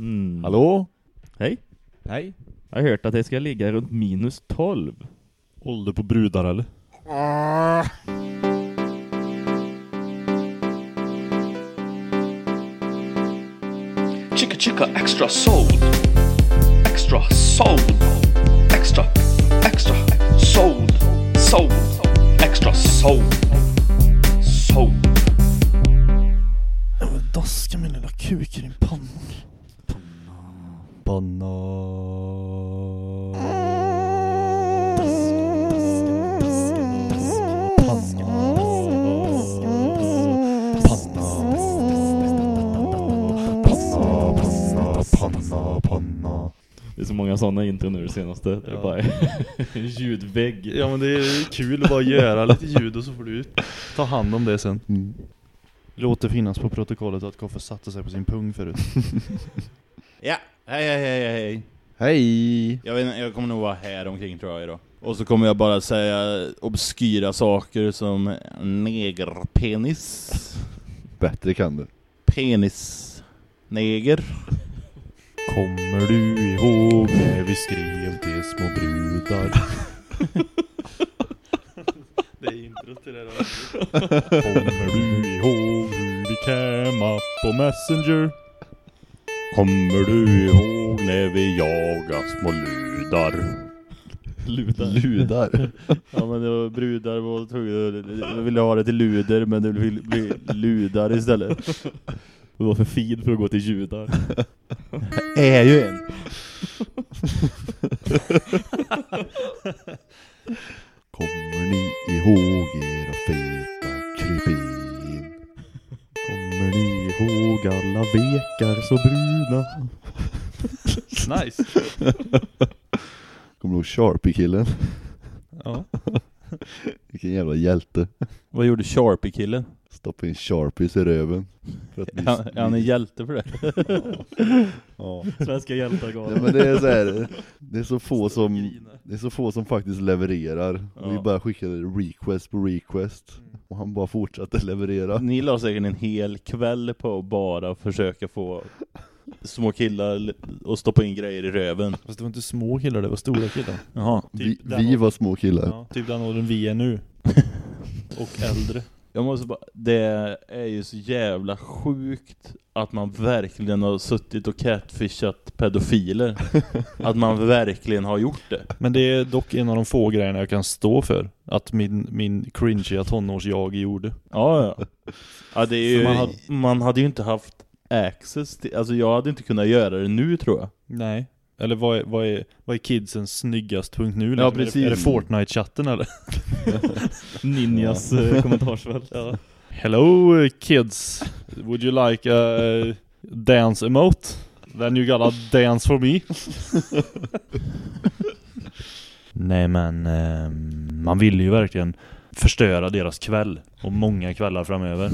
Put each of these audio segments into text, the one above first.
Mm. Hallå? Hej. Hej. Jag har hört att det ska ligga runt minus 12. Ålder på brudar eller? Chica Chica Extra Sold. Extra Sold. Extra, extra Sold. Sold. Extra Sold. Sold. Jag vill daska min lilla kuk i din panna. Det är så många sådana intro nu det senaste. Det är bara en ljudvägg. Ja men det är kul att bara göra lite ljud och så får du ta hand om det sen. Mm. Låt det finnas på protokollet att Koffe satte sig på sin pung förut. Ja, hej hej hej hej. Hej! Jag, vet, inte, jag kommer nog vara här omkring tror jag idag. Och så kommer jag bara säga obskyra saker som negerpenis. Bättre kan du. Penis. Neger. Kommer du ihåg när vi skrev till små brudar? det är introt till det då. Kommer du ihåg hur vi camma på Messenger? Kommer du ihåg när vi jagade små ludar? Ludar. Ludar. Ja men det var brudar var tvungna, jag ville ha det till luder men det ville bli ludar istället. Det var för fin för att gå till judar. Är ju en. Kommer ni ihåg era feta krypin? Kommer ni ihåg alla vekar så bruna? nice! Kommer du ihåg Sharpie-killen? Ja. Vilken jävla hjälte. Vad gjorde Sharpie-killen? Stoppa in Sharpies i röven. För att bli... Är han, är han en hjälte för det? ja. Svenska hjältar gav. Nej, men det är så här, det är så få som det är så få som faktiskt levererar. Och vi Ja. bara skickade request på request. Och han bara fortsatte leverera. Ni la säkert en hel kväll på att bara försöka få små killar att stoppa in grejer i röven. Fast det var inte små killar, det var stora killar. Jaha. Vi, Typ vi åldern. var små killar. Ja, typ den åldern vi är nu. Och äldre. Jag måste bara, det är ju så jävla sjukt att man verkligen har suttit och catfishat pedofiler. att man verkligen har gjort det. Men det är dock en av de få grejerna jag kan stå för. Att min, min cringiga tonårs-jag gjorde. Ja, ja. ja det är ju, man hade, man hade ju inte haft access till, alltså jag hade inte kunnat göra det nu tror jag. Nej. Eller vad är, vad är, vad är kidsens snyggast.nu liksom? Ja, Är det- precis. Är det Fortnite-chatten eller? Ninjas eh, kommentarsfält. Ja. Hello kids, would you like a dance emote? Then you gotta dance for me. Nej men, ehm, man vill ju verkligen förstöra deras kväll. Och många kvällar framöver.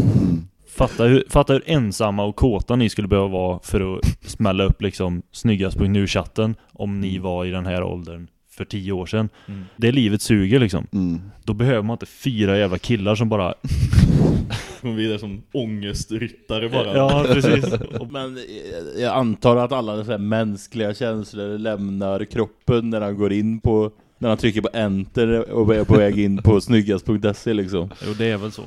Mm. Fatta hur, fatta hur ensamma och kåta ni skulle behöva vara för att smälla upp liksom snyggast på nu-chatten om ni var i den här åldern för tio år sedan. Mm. Det livet suger liksom. Mm. Då behöver man inte fyra jävla killar som bara Kom vidare som ångestryttare bara. Ja, precis. Men eh, jag antar att alla så här mänskliga känslor lämnar kroppen när han går in på när han trycker på enter och är på väg in på snyggast.se liksom. Jo, det är väl så.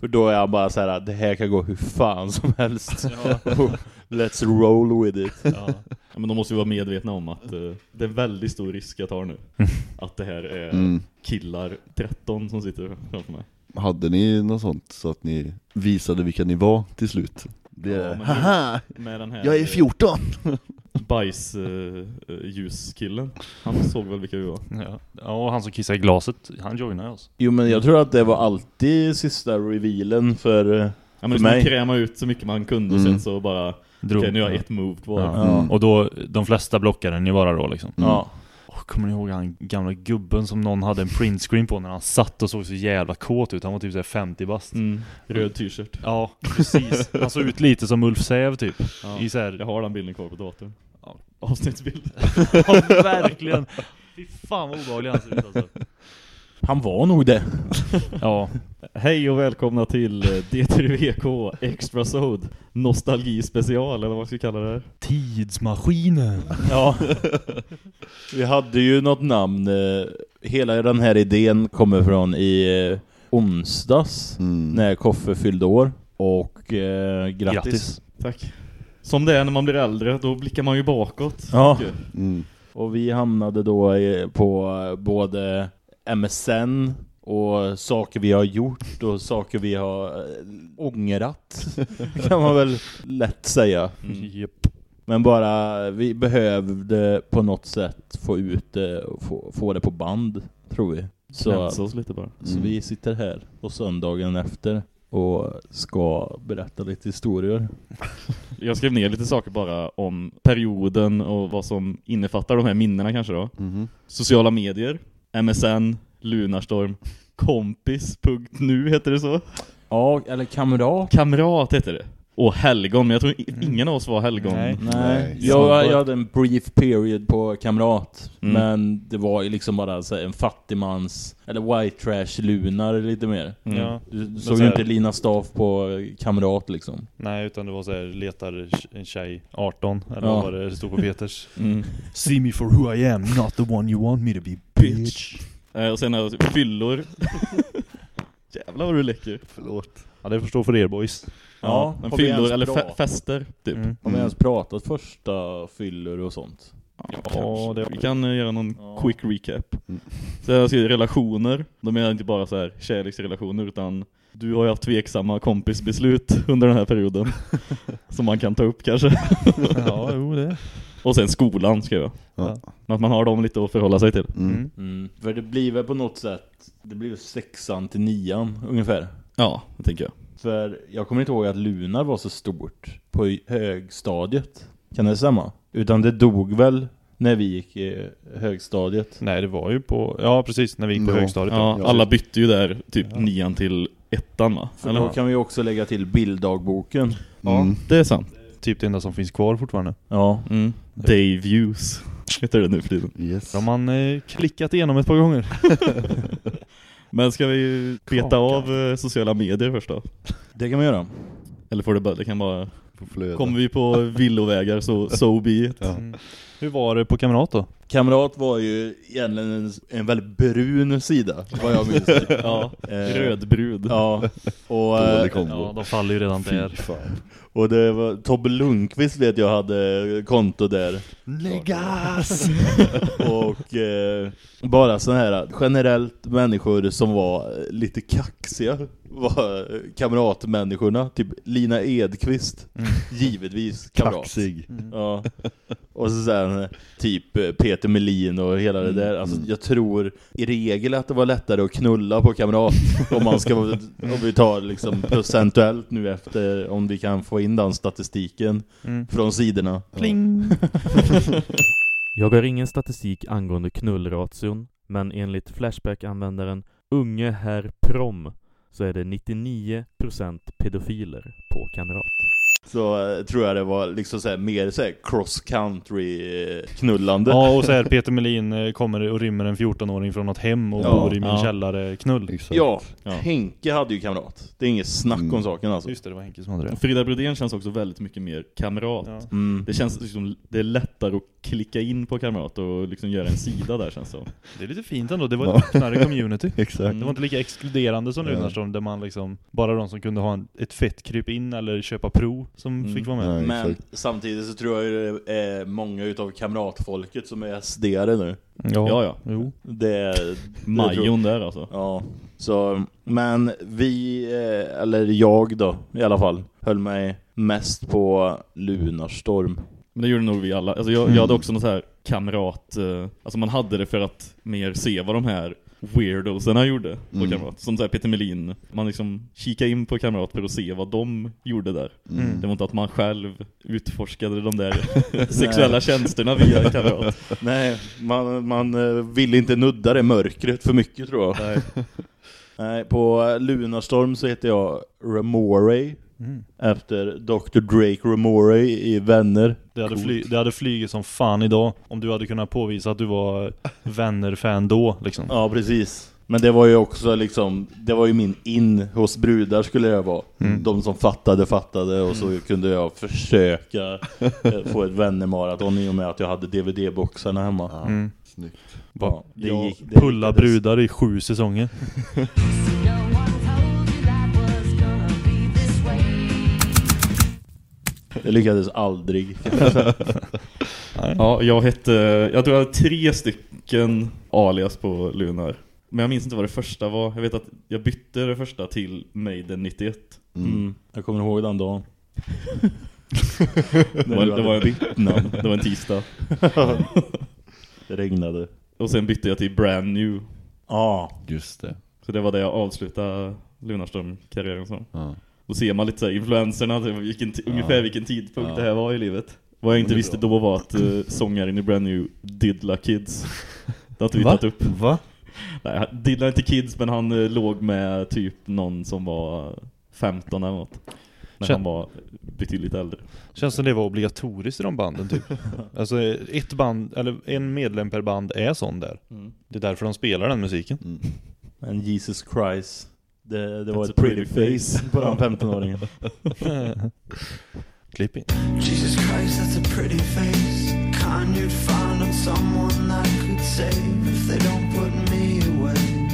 För då är han bara så här: det här kan gå hur fan som helst. Let's roll with it. Ja. Ja, men de måste ju vara medvetna om att eh, det är väldigt stor risk jag tar nu. Att det här är Mm. killar 13 som sitter framför mig. Hade ni något sånt så att ni visade vilka ni var till slut? Det Ja, haha! Med den här Jag är 14! bajsljuskillen. Han såg väl vilka vi var. Ja. ja, och han som kissade i glaset, han joinade oss. Jo men jag tror att det var alltid sista revealen för... eh, Ja, men För liksom man mig- kräma ut så mycket man kunde och Mm. sen så bara Drog. Okej, nu har jag ett move kvar. Ja. Mm. Och då, de flesta blockade ni bara då liksom. Mm. Ja. Åh, kommer ni ihåg han gamla gubben som någon hade en printscreen på när han satt och såg så jävla kåt ut? Han var typ såhär 50 bast. Mm. Röd t-shirt. Ja, precis. Han såg ut lite som Ulf Säv typ. Ja. I så här, Jag har den bilden kvar på datorn. Ja. Avsnittsbild. ja, verkligen. Fy fan vad obehaglig han ser ut alltså. Han var nog det. Ja, Hej och välkomna till eh, D3VK Extra Sod Nostalgi special eller vad man ska kalla det här. Tidsmaskinen. Ja. Vi hade ju något namn. eh, Hela den här idén kommer från i eh, onsdags Mm. när Koffe fyllde år. Och eh, grattis. Grattis. Tack. Som det är när man blir äldre, då blickar man ju bakåt. Ja. Mm. Och vi hamnade då på både MSN och saker vi har gjort och saker vi har eh, ångrat. kan man väl lätt säga. Japp. Men bara, vi behövde på något sätt få ut det och få, få det på band, tror vi. Så, oss lite bara. så vi sitter här på söndagen efter och ska berätta lite historier. Jag skrev ner lite saker bara om perioden och vad som innefattar de här minnena kanske då. Mhm. Sociala medier, MSN, Lunarstorm, kompis.nu heter det så. Ja, eller kamrat. Kamrat heter det. Och helgon, men jag tror i- ingen av oss var helgon. Nej. Nej, jag, jag hade en brief period på kamrat. Mm. Men det var ju liksom bara så här, en fattigmans, eller white trash lunar lite mer. Mm. Ja. Du såg så ju inte Lina Staff på kamrat liksom. Nej, utan det var så här, letar en tjej 18, eller Ja. vad det stod på Peters. Mm. See me for who I am, not the one you want me to be, bitch. Eh, och sen har jag fyllor. Jävlar vad du läcker. Förlåt. Ja, det förstår för er boys. Ja, fyllor ens eller fe fester typ. Mm. Har vi ens pratat första fyllor och sånt? Ja, det Vi kan göra någon Ja. quick recap. Mm. Så jag skriver relationer. De är inte bara så här kärleksrelationer utan du har ju haft tveksamma kompisbeslut under den här perioden. som man kan ta upp kanske. ja, jo det. Och sen skolan skrev jag. Ja. Att man har dem lite att förhålla sig till. Mm. Mm. Mm. För det blir väl på något sätt, det blir sexan till nian ungefär. Ja, det tänker jag. För jag kommer inte ihåg att Lunar var så stort på högstadiet. Kan det stämma? Utan det dog väl när vi gick i högstadiet. Nej, det var ju på, ja precis, när vi gick på Ja. högstadiet. Ja, Ja. alla bytte ju där typ nian till ettan va? För Eller? då kan vi också lägga till bilddagboken. Mm. Det är sant. Typ det enda som finns kvar fortfarande. Ja. Mm. Hughes heter det nu för tiden. Yes. De har man eh, klickat igenom ett par gånger. Men ska vi beta Kaka. av eh, sociala medier först då? Det kan man göra. Eller får det bara, det kan bara... Kommer vi på villovägar så so be it. Ja. Mm. Hur var det på Kamrat då? Kamrat var ju egentligen en, en väldigt brun sida, vad jag minns. Ja, Eh, rödbrud. Ja, och, eh. Ja, de faller ju redan där. fan. och det var Tobbe Lundqvist vet jag hade konto där. Läggas! Och eh, bara så här generellt människor som var lite kaxiga var kamratmänniskorna, typ Lina Edqvist. Mm. Givetvis kamrat. Kaxig. Ja. Och så sen typ eh, Peter Melin och hela det där. Alltså jag tror i regel att det var lättare att knulla på kamrat om man ska om vi tar liksom procentuellt nu efter om vi kan få in den statistiken Mm. från sidorna. Pling! Jag har ingen statistik angående knullration, men enligt Flashback-användaren Unge Herr Prom så är det 99% pedofiler på Kamrat. Så eh, tror jag det var liksom så här, mer så här cross country eh, knullande. Ja, och så här Peter Melin eh, kommer och rymmer en 14-åring från något hem och Ja. bor i min Ja. källare knull. Exakt. Ja, Ja. Henke hade ju kamrat. Det är inget snack om Mm. saken alltså. Just det, det var Henke som hade det. Frida Brodén känns också väldigt mycket mer kamrat. Ja. Mm. Det känns liksom, det är lättare att klicka in på kamrat och liksom göra en sida där känns det. Det är lite fint ändå, det var Ja. ett öppnare community. Exakt. Mm. Det var inte lika exkluderande som Ja. Lunarstorm där man liksom Bara de som kunde ha en, ett fett kryp in eller köpa pro som Mm. fick vara med. Nej, Men exakt. samtidigt så tror jag det är många utav kamratfolket som är SD-are nu. Ja, ja. Jo. Det, det Majon där alltså. Ja, så, men vi, eh, eller jag då i alla fall, höll mig mest på Lunarstorm. Men det gjorde nog vi alla. Alltså jag, jag hade också något så här kamrat... Eh, alltså man hade det för att mer se vad de här weirdoserna gjorde på Mm. kamrat. Som så här Peter Melin. Man liksom kika in på kamrat för att se vad de gjorde där. Mm. Det var inte att man själv utforskade de där sexuella tjänsterna via kamrat. Nej, man, man eh, vill inte nudda det mörkret för mycket tror jag. Nej. Nej, på Lunarstorm så heter jag Ramore Mm. efter Dr. Drake Ramore i Vänner. Det, hade fly, det hade flugit som fan idag om du hade kunnat påvisa att du var vänner-fan då liksom. Ja, precis. Men det var ju också liksom, det var ju min in hos brudar skulle jag vara. Mm. De som fattade, fattade och så kunde jag försöka eh, få ett vännermaraton i och med att jag hade DVD-boxarna hemma. Mm. Snyggt. Bara det gick- det pulla brudar i sju säsonger. Det lyckades aldrig. Ja, jag hette, jag tror jag hade tre stycken alias på Lunar. Men jag minns inte vad det första var. Jag vet att jag bytte det första till Maiden 91. Mm. Jag kommer ihåg den dagen. Det var, det var en bytt namn. Det var en tisdag. Det regnade. Och sen bytte jag till Brand New. Ja, Just det. Så det var det jag avslutade Lunarstorm-karriären som. Ja. Då ser man lite så här, influenserna, vilken t- ungefär vilken tidpunkt Ja. det här var i livet. Vad jag inte visste bra. då var att uh, sångaren i Brand New diddla kids. Det har inte vi tagit upp. Va? Nej, han diddlade inte kids men han eh, låg med typ någon som var 15 eller något. När Kän- han var betydligt äldre. Känns som det var obligatoriskt i de banden typ. Alltså ett band, eller en medlem per band är sån där. Det är därför de spelar den musiken. Mm. men Jesus Christ. Det, det var ett pretty pretty face på den 15-åringen. Klipp in. Jesus Christ, that's a pretty face. Kind you'd find on someone that could save if they don't put me away.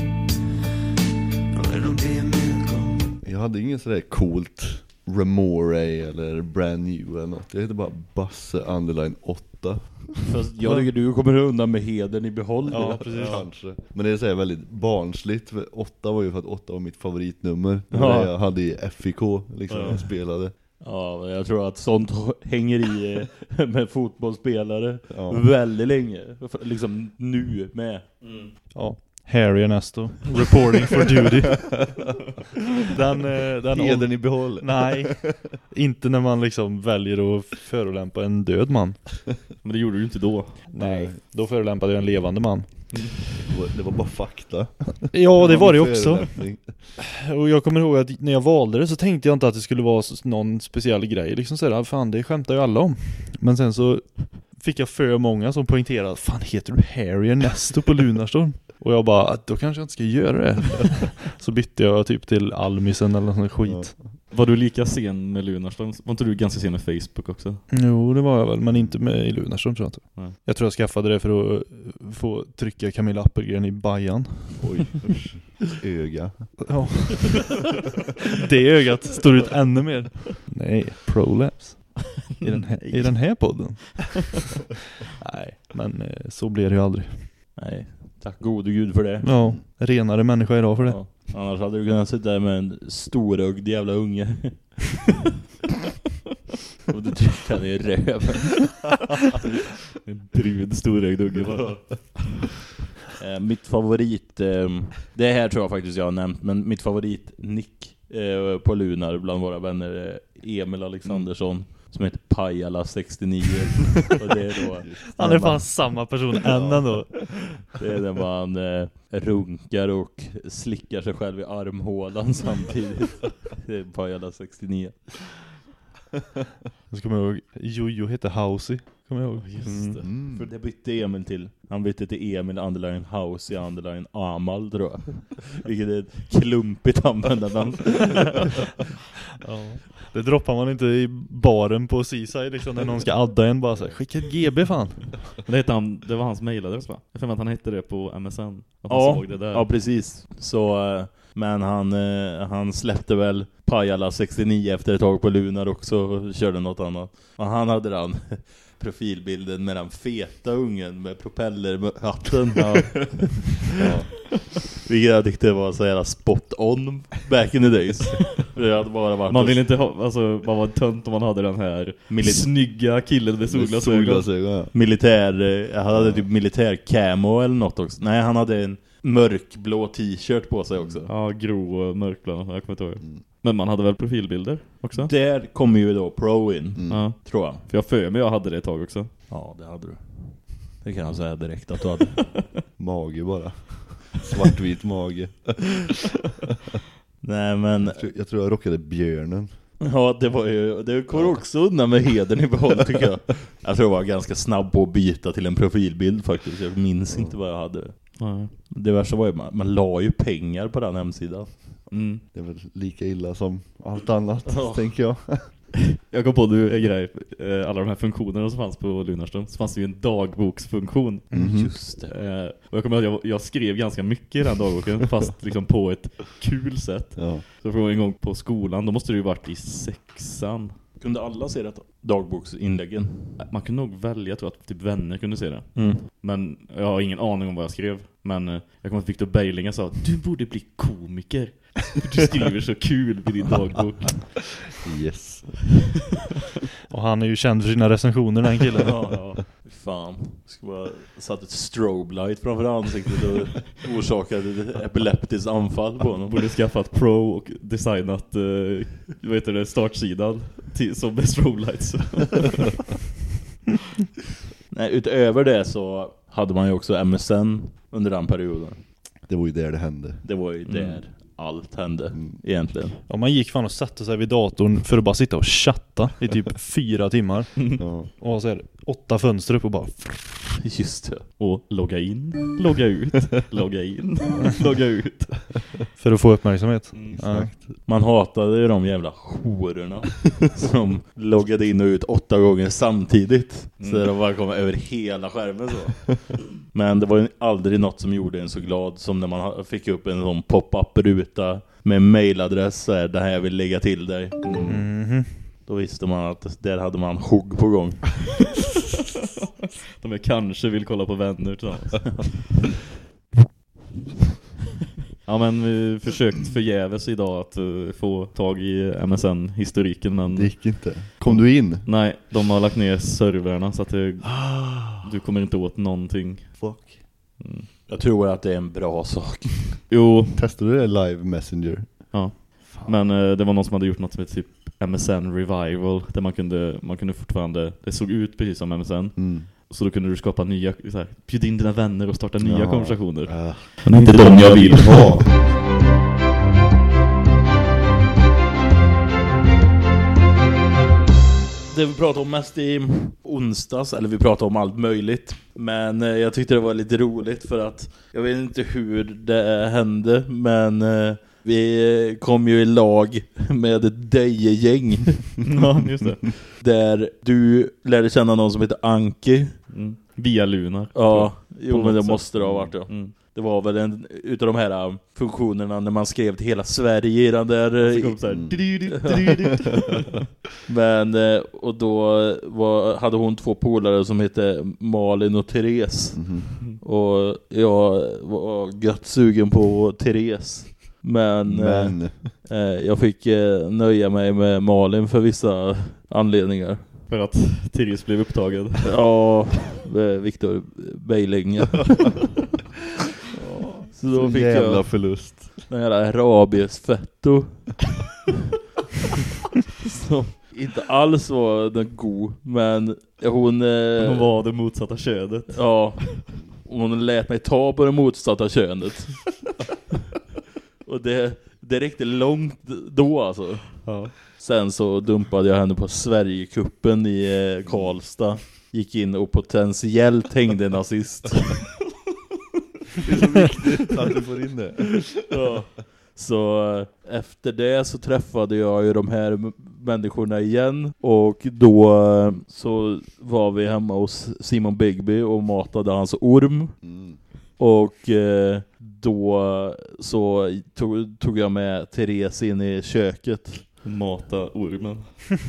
It'll be a miracle. Jag hade ingen sådär coolt Remore eller Brand New eller något. Jag heter bara Basse Underline 8. Fast jag tycker du kommer undan med heden i behåll. Ja, precis. Kanske. Men det är så här väldigt barnsligt. För 8 var ju för att 8 var mitt favoritnummer. Ja. jag hade i FIK liksom när Ja. jag spelade. Ja, jag tror att sånt hänger i eh, med fotbollsspelare Ja. väldigt länge. Liksom nu med. Ja. Harry Ernesto. Reporting for duty. Den, eh, den Heden i behåll. Nej, inte när man liksom väljer att förolämpa en död man. Men det gjorde du inte då. Nej, då förolämpade jag en levande man. Det var- Det var bara fakta. Ja, det var det också. Och jag kommer ihåg att när jag valde det så tänkte jag inte att det skulle vara någon speciell grej. Liksom sådär, fan det skämtar ju alla om. Men sen så fick jag för många som poängterade, fan heter du Harry Ernesto på Lunarstorm? Och jag bara, då kanske jag inte ska göra det. så bytte jag typ till Almisen eller sånt skit. Var du lika sen med Lunarstorm? Var inte du ganska sen med Facebook också? Jo, det var jag väl, men inte med i Lunarstorm tror jag inte. Nej. Jag tror jag skaffade det för att eh, få trycka Camilla Appelgren i bajan. Oj, usch. Öga. Ja. det ögat står ut ännu mer. Nej, prolapse. I den här, i den här podden. Nej, men eh, så blir det ju aldrig. Nej, tack gode gud för det. Ja, renare människa idag för det. Ja. Annars hade du kunnat sitta där med en storögd jävla unge. Och du tryckte han i röven. En brud, storögd unge bara. Eh, mitt favorit, eh, det här tror jag faktiskt jag har nämnt, men mitt favorit nick eh, på Lunar bland våra vänner är Emil Alexandersson. Som heter Pajala 69 och det är då Han är fan samma person än ändå. Det är när man eh, runkar och slickar sig själv i armhålan samtidigt. Det är Pajala 69. Jag kommer ihåg, Jojo hette Housey. Kommer jag ihåg. Mm. För Mm. det bytte Emil till. Han bytte till Emil Underline House i Underline Amal tror jag. Vilket är ett klumpigt användarnamn. Ja. Det droppar man inte i baren på Seaside liksom när någon ska adda en bara så här, skicka ett GB fan. Det, hette han, det var hans mailadress va? Jag att han hette det på MSN. Att Ja, såg det där. ja precis. Så, eh, men han, eh, han släppte väl Pajala 69 efter ett tag på Lunar också och körde något annat. Och han hade den profilbilden med den feta ungen med propellerhatten. Ja. ja. Vilket jag tyckte var så jävla spot on back in the days. Det hade bara varit Man vill inte ha, alltså man var tönt om man hade den här Milit- snygga killen med solglasögon. ja. militär, eh, han hade typ militär camo eller något också. Nej, han hade en mörkblå t-shirt på sig också. Ja, grå och mörkblå, jag kommer inte ihåg. Mm. Men man hade väl profilbilder också? Där kommer ju då Pro in, Mm. Ja, tror jag. för jag för mig jag hade det ett tag också. Ja, det hade du. Det kan jag säga direkt att du hade. Mage bara. Svartvit mage. Nej, men Jag tror- Jag tror jag rockade björnen. ja, det var ju det går också undan med heden i behåll tycker jag. Jag tror jag var ganska snabb på att byta till en profilbild faktiskt. Jag minns inte vad jag hade. Nej. Det värsta var ju, man, man la ju pengar på den hemsidan. Mm. Det är väl lika illa som allt annat, Ja. tänker jag. Jag kom på nu en grej, eh, alla de här funktionerna som fanns på Lunarstorm, så fanns det ju en dagboksfunktion. Mhm. Just det. Eh, och jag kommer ihåg att jag, jag skrev ganska mycket i den dagboken, fast liksom på ett kul sätt. Ja. Så från en gång på skolan, då måste det ju varit i sexan. Kunde alla se detta? Dagboksinläggen. Man kunde nog välja, tror jag, att typ vänner kunde se det. Mm. Men jag har ingen aning om vad jag skrev. Men eh, jag kommer att Victor Beilinga sa Du borde bli komiker. Du skriver så kul i din dagbok. Yes. Och han är ju känd för sina recensioner den killen. Ja, ja. Fan. Ska bara satt ett strobe light framför ansiktet och orsakade ett epileptiskt anfall på honom. Borde skaffat Pro och designat eh, vad heter det, startsidan till, som med strobe lights. Nej, utöver det så hade man ju också MSN under den perioden. Det var ju där det hände. Det var ju där Mm. Allt hände Mm. egentligen. Ja, man gick fan och satte sig vid datorn för att bara sitta och chatta i typ fyra timmar. Ja. Och så är det åtta fönster upp och bara... Just det. Och logga in, logga ut, logga in, logga ut. För att få uppmärksamhet. Mm, Ja. Man hatade ju de jävla hororna som loggade in och ut åtta gånger samtidigt. Så Mm. de bara kom över hela skärmen så. Men det var ju aldrig något som gjorde en så glad som när man fick upp en sån pop-up-ruta med en mailadress så här, det här vill lägga till dig. Mhm. Då visste man att där hade man hugg på gång. De jag kanske vill kolla på vänner tillsammans. Ja men vi försökt förgäves idag att eh, få tag i MSN-historiken men Det gick inte. Kom du in? nej, de har lagt ner servrarna så att det, du kommer inte åt någonting. Fuck. Mm. Jag tror att det är en bra sak. Jo, Testade du det live messenger? ja. Men eh, det var någon som hade gjort något som heter typ MSN Revival där man kunde, man kunde fortfarande, det såg ut precis som MSN Mm. så då kunde du skapa nya, så här, bjud in dina vänner och starta nya Ja. konversationer. Ah. Men inte de jag vill ha. Det vi pratade om mest i onsdags, eller vi pratade om allt möjligt. Men eh, jag tyckte det var lite roligt för att jag vet inte hur det hände, men eh, vi kom ju i lag med ett Deje-gäng ja, just det. där du lärde känna någon som heter Anki. Mm. Via Lunar. Ja, jo men det måste det ha varit ja. Mm. Det var väl en utav de här um, funktionerna när man skrev till hela Sverige i den där... Så eh, kom Mm. Men, eh, och då var, hade hon två polare som hette Malin och Therese. Mhm. Och jag var gött sugen på Therese. Men, Men, Eh, eh, jag fick eh, nöja mig med Malin för vissa anledningar. För att Therese blev upptagen. Ja, eh, Viktor Beiling. Så då fick jävla jag förlust. den jävla rabiesfetto. Som inte alls var den god, men hon... eh, Hon var det motsatta könet. Ja, hon lät mig ta på det motsatta könet. Och det, det räckte långt då alltså. Ja. Sen så dumpade jag henne på Sverigekuppen i eh, Karlstad. Gick in och potentiellt hängde nazist. Det är så viktigt att du får in det. Ja. Så eh, efter det så träffade jag ju de här människorna igen och då eh, så var vi hemma hos Simon Bigby och matade hans orm Mm. och eh, då så tog, tog jag med Therese in i köket. Mata ormen.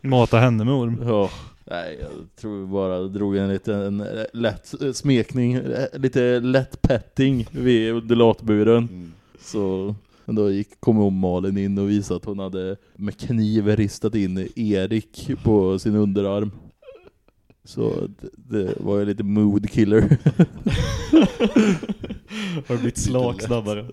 Mata henne med orm. Ja. Nej, jag tror vi bara drog en liten lätt smekning, lite lätt petting vid undulatburen. Mm. Så men då gick, kom hon Malin in och visade att hon hade med kniv ristat in Erik på sin underarm. Så det, det var ju lite mood killer. Har blivit slag snabbare?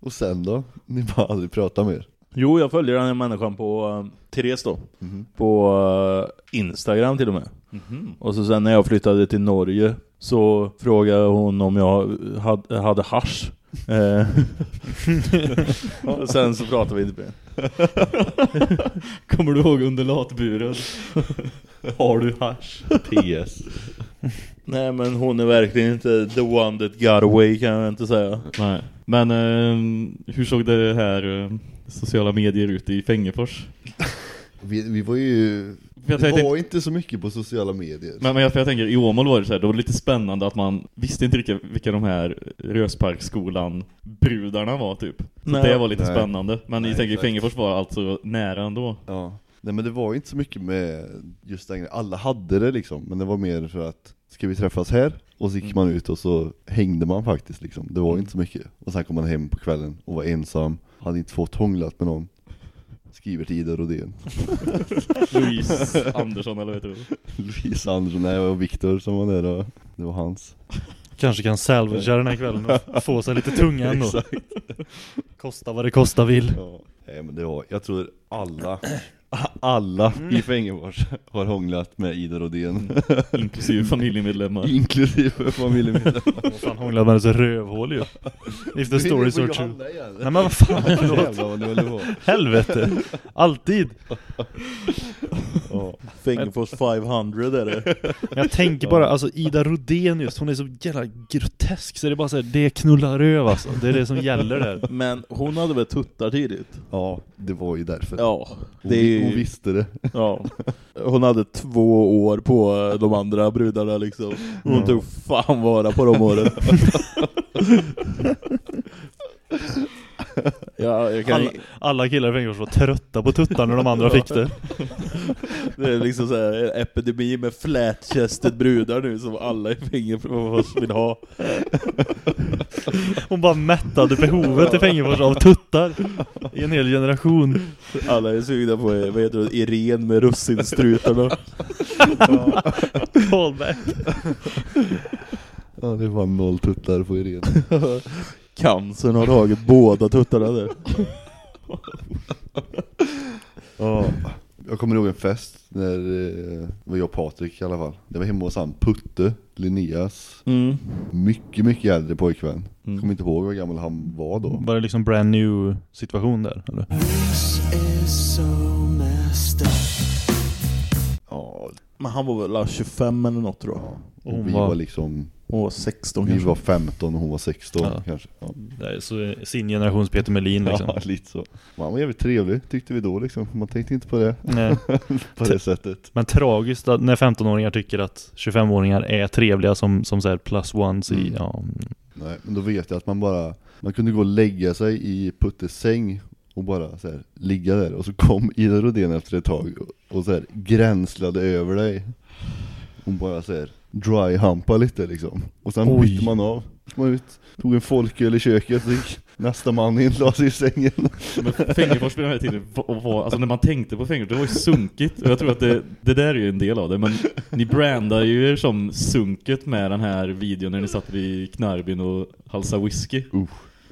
Och sen då? Ni bara aldrig prata mer. Jo, jag följer den här människan på uh, Therese då. Mhm. På eh, Instagram till och med. Mhm. Och så sen när jag flyttade till Norge så frågade hon om jag hade, hade hasch. Eh, och sen så pratade vi inte mer. Kommer du ihåg undulatburen? Har du hasch? PS. Nej men hon är verkligen inte the one that got away kan jag inte säga. Nej. Men eh, hur såg det här eh, sociala medier ut i Fängefors? Vi, vi var ju... Jag Det tänkte- var inte så mycket på sociala medier. Men, men jag, för jag tänker, i Åmål var det så här, det var lite spännande att man visste inte riktigt vilka de här Rösparksskolan brudarna var typ. Så Nej. det var lite Nej. spännande. Men Nej, jag tänker, exakt. Fängefors var alltså nära ändå. Ja. Nej men det var inte så mycket med just den grejen. Alla hade det liksom, men det var mer för att ska vi träffas här? Och så gick man ut och så hängde man faktiskt liksom. Det var inte så mycket. Och sen kom man hem på kvällen och var ensam, hade inte fått hånglat med någon. Skriver till Ida Rodén. Louise Andersson eller vad heter det? Louise Andersson, nej och Viktor som var där och det var hans. Kanske kan salvagea den här kvällen och få sig lite tunga ändå. Exakt. Kosta vad det kosta vill. Ja. Nej men det var, jag tror alla, alla i Fängefors har hånglat med Ida Rodén. Inklusive familjemedlemmar. Inklusive familjemedlemmar. Vad fan hånglade med hennes rövhål ju. If the story so true. Nej men vad fan, förlåt. Helvete. Alltid. Fängefors 500 är det. Men jag tänker bara, alltså Ida Rodén just, hon är så jävla grotesk så det är bara så här, det knullar röv alltså. Det är det som gäller där. Men hon hade väl tuttar tidigt? Ja, det var ju därför. Ja, det är ju- hon visste det. Ja. Hon hade två år på de andra brudarna liksom. Hon tog fan vara på de åren. ja, jag kan... Alla, alla killar i Fängefors var trötta på tuttar när de andra fick det. Det är liksom så här en epidemi med flat-chested brudar nu som alla i Fängefors vill ha. Hon bara mättade behovet i Fängefors av tuttar i en hel generation. Alla är sugna på, vad heter det, Irene med russinstrutarna. Callback. Ja, det var noll tuttar på Irene. Cancern har tagit båda tuttarna där. Ja. Jag kommer ihåg en fest när eh, det var jag och Patrik i alla fall. Det var hemma hos han Putte, Linneas. Mm. Mycket, mycket äldre pojkvän. Mm. Kommer inte ihåg hur gammal han var då. Var det liksom brand new situation där eller? This is so messed up. Ja, Men han var väl 25 eller något tror jag. Och och hon vi var- var liksom, Och 16 vi kanske. var 15 och hon var 16 Ja. kanske. Ja. Det är så sin generations Peter Melin liksom. Ja, lite så. Man var jävligt trevlig tyckte vi då liksom. Man tänkte inte på det Nej. på det sättet. Men tragiskt att när 15-åringar tycker att 25-åringar är trevliga som, som så här plus ones i, Mm. ja. Nej, men då vet jag att man bara, man kunde gå och lägga sig i Puttes säng och bara så här, ligga där och så kom Ida Rodén efter ett tag och, och så här, gränslade över dig. Hon bara så här, dry humpa lite liksom. Och sen Oj. bytte man av. Man ut, tog en folköl i köket och gick nästa man in, la sig i sängen. Men Fängefors på den här tiden var, alltså när man tänkte på Fängefors, det var ju sunkigt. Och jag tror att det, det där är ju en del av det. Men ni brandar ju er som sunket med den här videon när ni satt vid Knarbin och halsa whisky.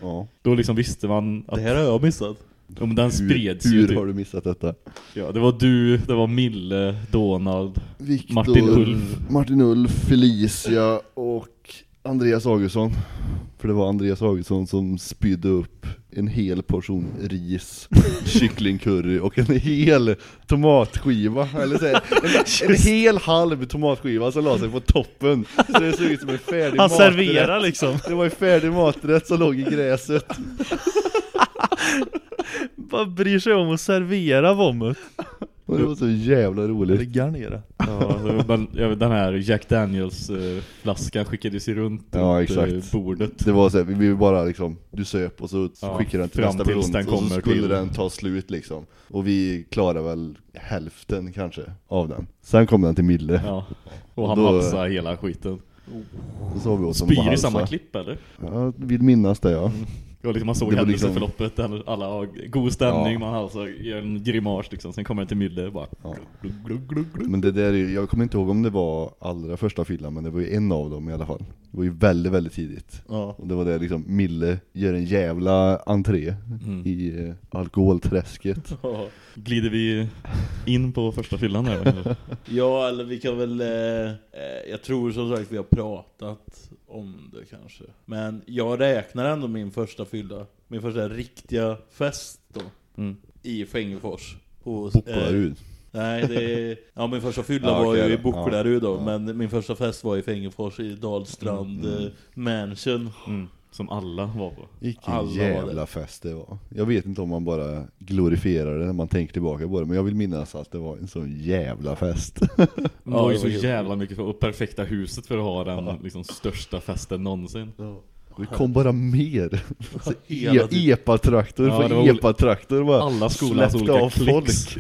Ja. Då liksom visste man att Det här har jag missat. Men den hur, ju hur typ. har du missat detta? Ja, det var du, det var Mille, Donald. Viktor, Martin Ulf. Martin Ulf, Felicia och Andreas Augustsson. För det var Andreas Augustsson som spydde upp en hel portion ris, kycklingcurry och en hel tomatskiva. Eller så här, en, en hel halv tomatskiva som la sig på toppen. Så det såg ut som en färdig Han maträtt. serverar liksom. Det var en färdig maträtt som låg i gräset. Bara bryr sig om att servera vommet. Det var så jävla Eller roligt. garnera. Ja, så- men, ja, den här Jack Daniels eh, flaskan skickades ju runt Ja, eh, exakt. bordet. Det var så här, vi bara liksom, du söp och så Ja, skickade den till nästa person den och så skulle till- den ta slut liksom. Och vi klarade väl hälften kanske av den. Sen kom den till Mille. Ja. Och han halsade hela skiten. Och så har vi åt Spyr i samma klipp eller? Ja, vill minnas det ja. Ja, liksom man såg Det var händelseförloppet, alla har god stämning, Ja. man halsar, gör en grimas liksom, sen kommer den till Mille och bara Ja. glugg, glugg, glugg, glugg. Men det där jag kommer inte ihåg om det var allra första fyllan men det var ju en av dem i alla fall. Det var ju väldigt, väldigt tidigt. Ja. Och det var det liksom, Mille gör en jävla entré Mm. i eh, alkoholträsket. Glider vi in på första fyllan här? Ja, eller vi kan väl... Eh, eh, jag tror som sagt vi har pratat om det kanske. Men jag räknar ändå min första fylla, min första riktiga fest då, Mm. i Fängefors. Hos, Bocklarud. Nej, det är... Ja, min första fylla Ja, var okej ju i då. Bocklaryd då, Ja. men min första fest var i Fängefors i Dalstrand Mm, mm. eh, Mansion. Mm. Som alla var på. Vilken Alla var jävla fest det var. Jag vet inte om man bara glorifierar det när man tänker tillbaka på det, men jag vill minnas att det var en sån jävla fest. Det var ju det så jävla mycket och perfekta huset för att ha den liksom, största festen någonsin. Det kom bara mer. Alltså, e epatraktor Ja, det ol- epatraktor bara Alla skolans olika av klicks.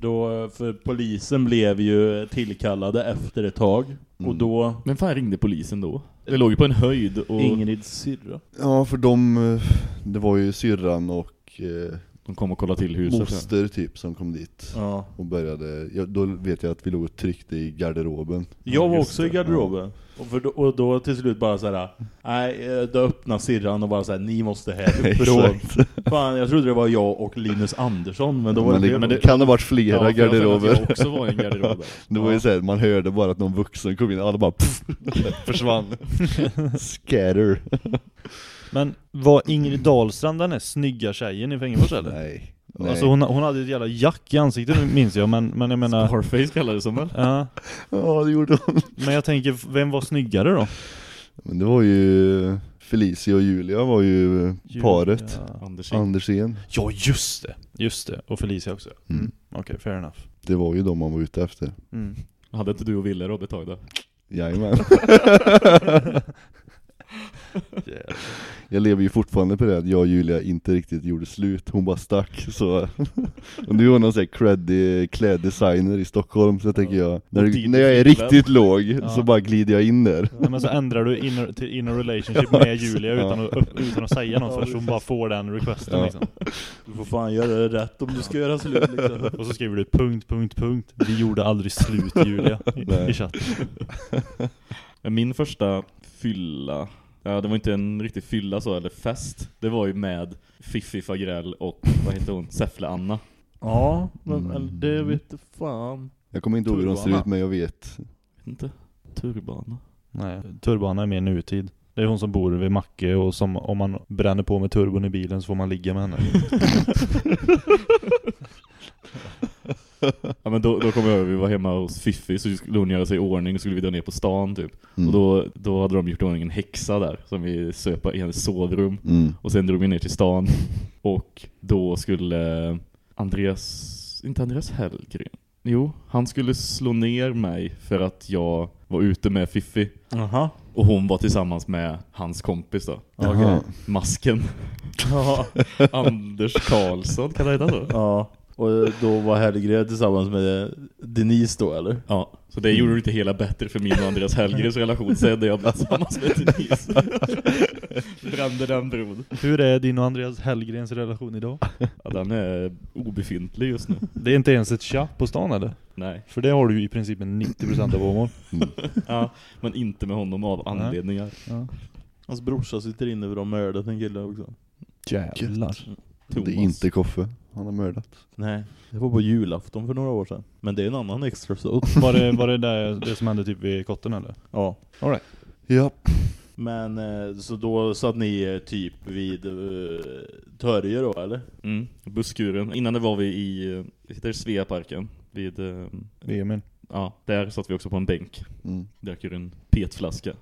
Då, för polisen blev ju tillkallade efter ett tag. Och Mm. då, Men fan ringde polisen då? Det låg ju på en höjd och Ingrids syrra. Ja, för de, eh, det var ju syrran och eh, de kom och kollade till huset. moster typ som kom dit. Ja. Och började, ja, då vet jag att vi låg och tryckte i garderoben. Jag var också i garderoben. Och, för då, och då till slut bara såhär, nej, eh, då öppnade syrran och bara såhär, ni måste härifrån. Fan, jag trodde det var jag och Linus Andersson, men då var Men det, det, men det- kan ha varit Ja, flera att garderober. Jag också var i en garderob. Det var ju såhär, man hörde bara att någon vuxen kom in, alla bara pff, försvann. Scatter. Men var Ingrid Dahlstrand den är snygga tjejen i Fängefors eller? Nej. Nej. Alltså hon, hon hade ett jävla jack i ansiktet minns jag, men, men jag menar... Scarface kallades som väl? Ja, Ja, det gjorde hon. men jag tänker, vem var snyggare då? Men det var ju Felicia och Julia var ju paret. Ja. Anders Andersén. Ja, just det! Just det, och Felicia också. Mm. Mm. Okej, fair enough. Det var ju de man var ute efter. Mm. Hade inte du och Wille Rob ett tag där? Jajamän. Jag lever ju fortfarande på det att jag och Julia inte riktigt gjorde slut, hon bara stack så Och nu är hon någon sån här creddig kläddesigner i Stockholm så jag tänker jag När, du, när jag är riktigt låg Ja. så bara glider jag in där Ja, men så ändrar du in, till in a relationship med Julia utan, Ja. att, utan att säga något förrän hon bara får den requesten Ja. liksom. du får fan göra det rätt om du ska göra slut liksom. Och så skriver du punkt, punkt, punkt. Vi gjorde aldrig slut Julia i, i chatten. Min första fylla, ja det var inte en riktig fylla så, eller fest. Det var ju med Fiffi Fagrell och, vad heter hon, Säffle Anna. Ja, men Mm. eller det vet fan. Jag kommer inte ihåg hur de ser ut men jag vet Vet inte. Turbana. Nej, turbana är mer nutid. Det är hon som bor vid Macke och som om man bränner på med turbon i bilen så får man ligga med henne. Ja men då, då kom jag över, vi var hemma hos Fiffi så skulle hon göra sig i ordning och skulle vi dra ner på stan typ. mm. Och då, då hade de gjort ordning en häxa där som vi söp i hennes sovrum. mm. Och sen drog vi ner till stan och då skulle Andreas, inte Andreas Hellgren. Jo, han skulle slå ner mig för att jag var ute med Fiffi. Jaha. Och hon var tillsammans med hans kompis då. Jaha. Masken. Anders Karlsson, kan det heta så? ja. Och då var Hellgren tillsammans med Denise då eller? Ja, så det gjorde det inte hela bättre för min och Andreas Hellgrens relation sen när jag blev tillsammans med Denise. Brände den bron. Hur är din och Andreas Hellgrens relation idag? Ja, den är obefintlig just nu. Det är inte ens ett tja på stan eller? Nej. För det har du ju i princip en 90% av Åmål. Ja, men inte med honom av anledningar. Ja. Hans brorsa sitter inne för de mördat en kille också. Jävlar. Det är Thomas. inte Koffe, han har mördat Nej, det var på julafton för några år sedan. Men det är en annan extra så. Var det, var det där, det som hände typ vid kotten eller? Ja. Ja, Men eh, så då satt ni eh, typ vid uh, Törje då eller? Mm, busskuren. Innan det var vi i, det heter Sveaparken. Vid, eh, Emil. ja, där satt vi också på en bänk. mm. Drack ur en petflaska.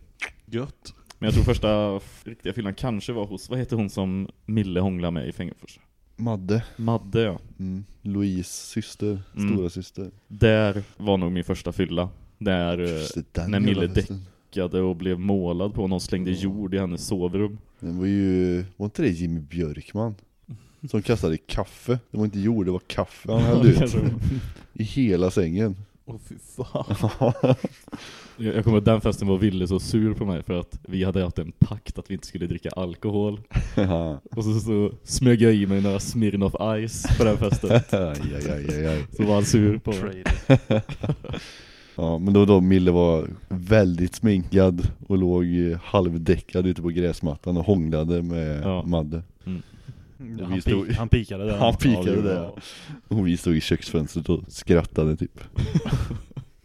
Gött. Men jag tror första riktiga fyllan kanske var hos, vad heter hon som Mille hånglar med i Fängefors? Madde Madde, ja. mm. Louise syster, Mm. stora syster Där var nog min första fylla. Där eh, det, när Mille däckade och blev målad på. Någon slängde jord i hennes sovrum. Det var ju, var inte det Jimmy Björkman? Som kastade kaffe, det var inte jord, det var kaffe han hällde ut I hela sängen Åh fy fan. Jag jag kommer ihåg att den festen var Ville så sur på mig för att vi hade haft en pakt att vi inte skulle dricka alkohol. Och så, så smög jag i mig några Smirnoff Ice på den festen. aj, aj, aj, aj. Så var han sur på mig. Ja, men då, då Mille var väldigt sminkad och låg halvdäckad ute på gräsmattan och hånglade med Ja. Madde Han, vi stod- pik, han pikade där. Han pikade Ja, det där. Och vi stod i köksfönstret och skrattade typ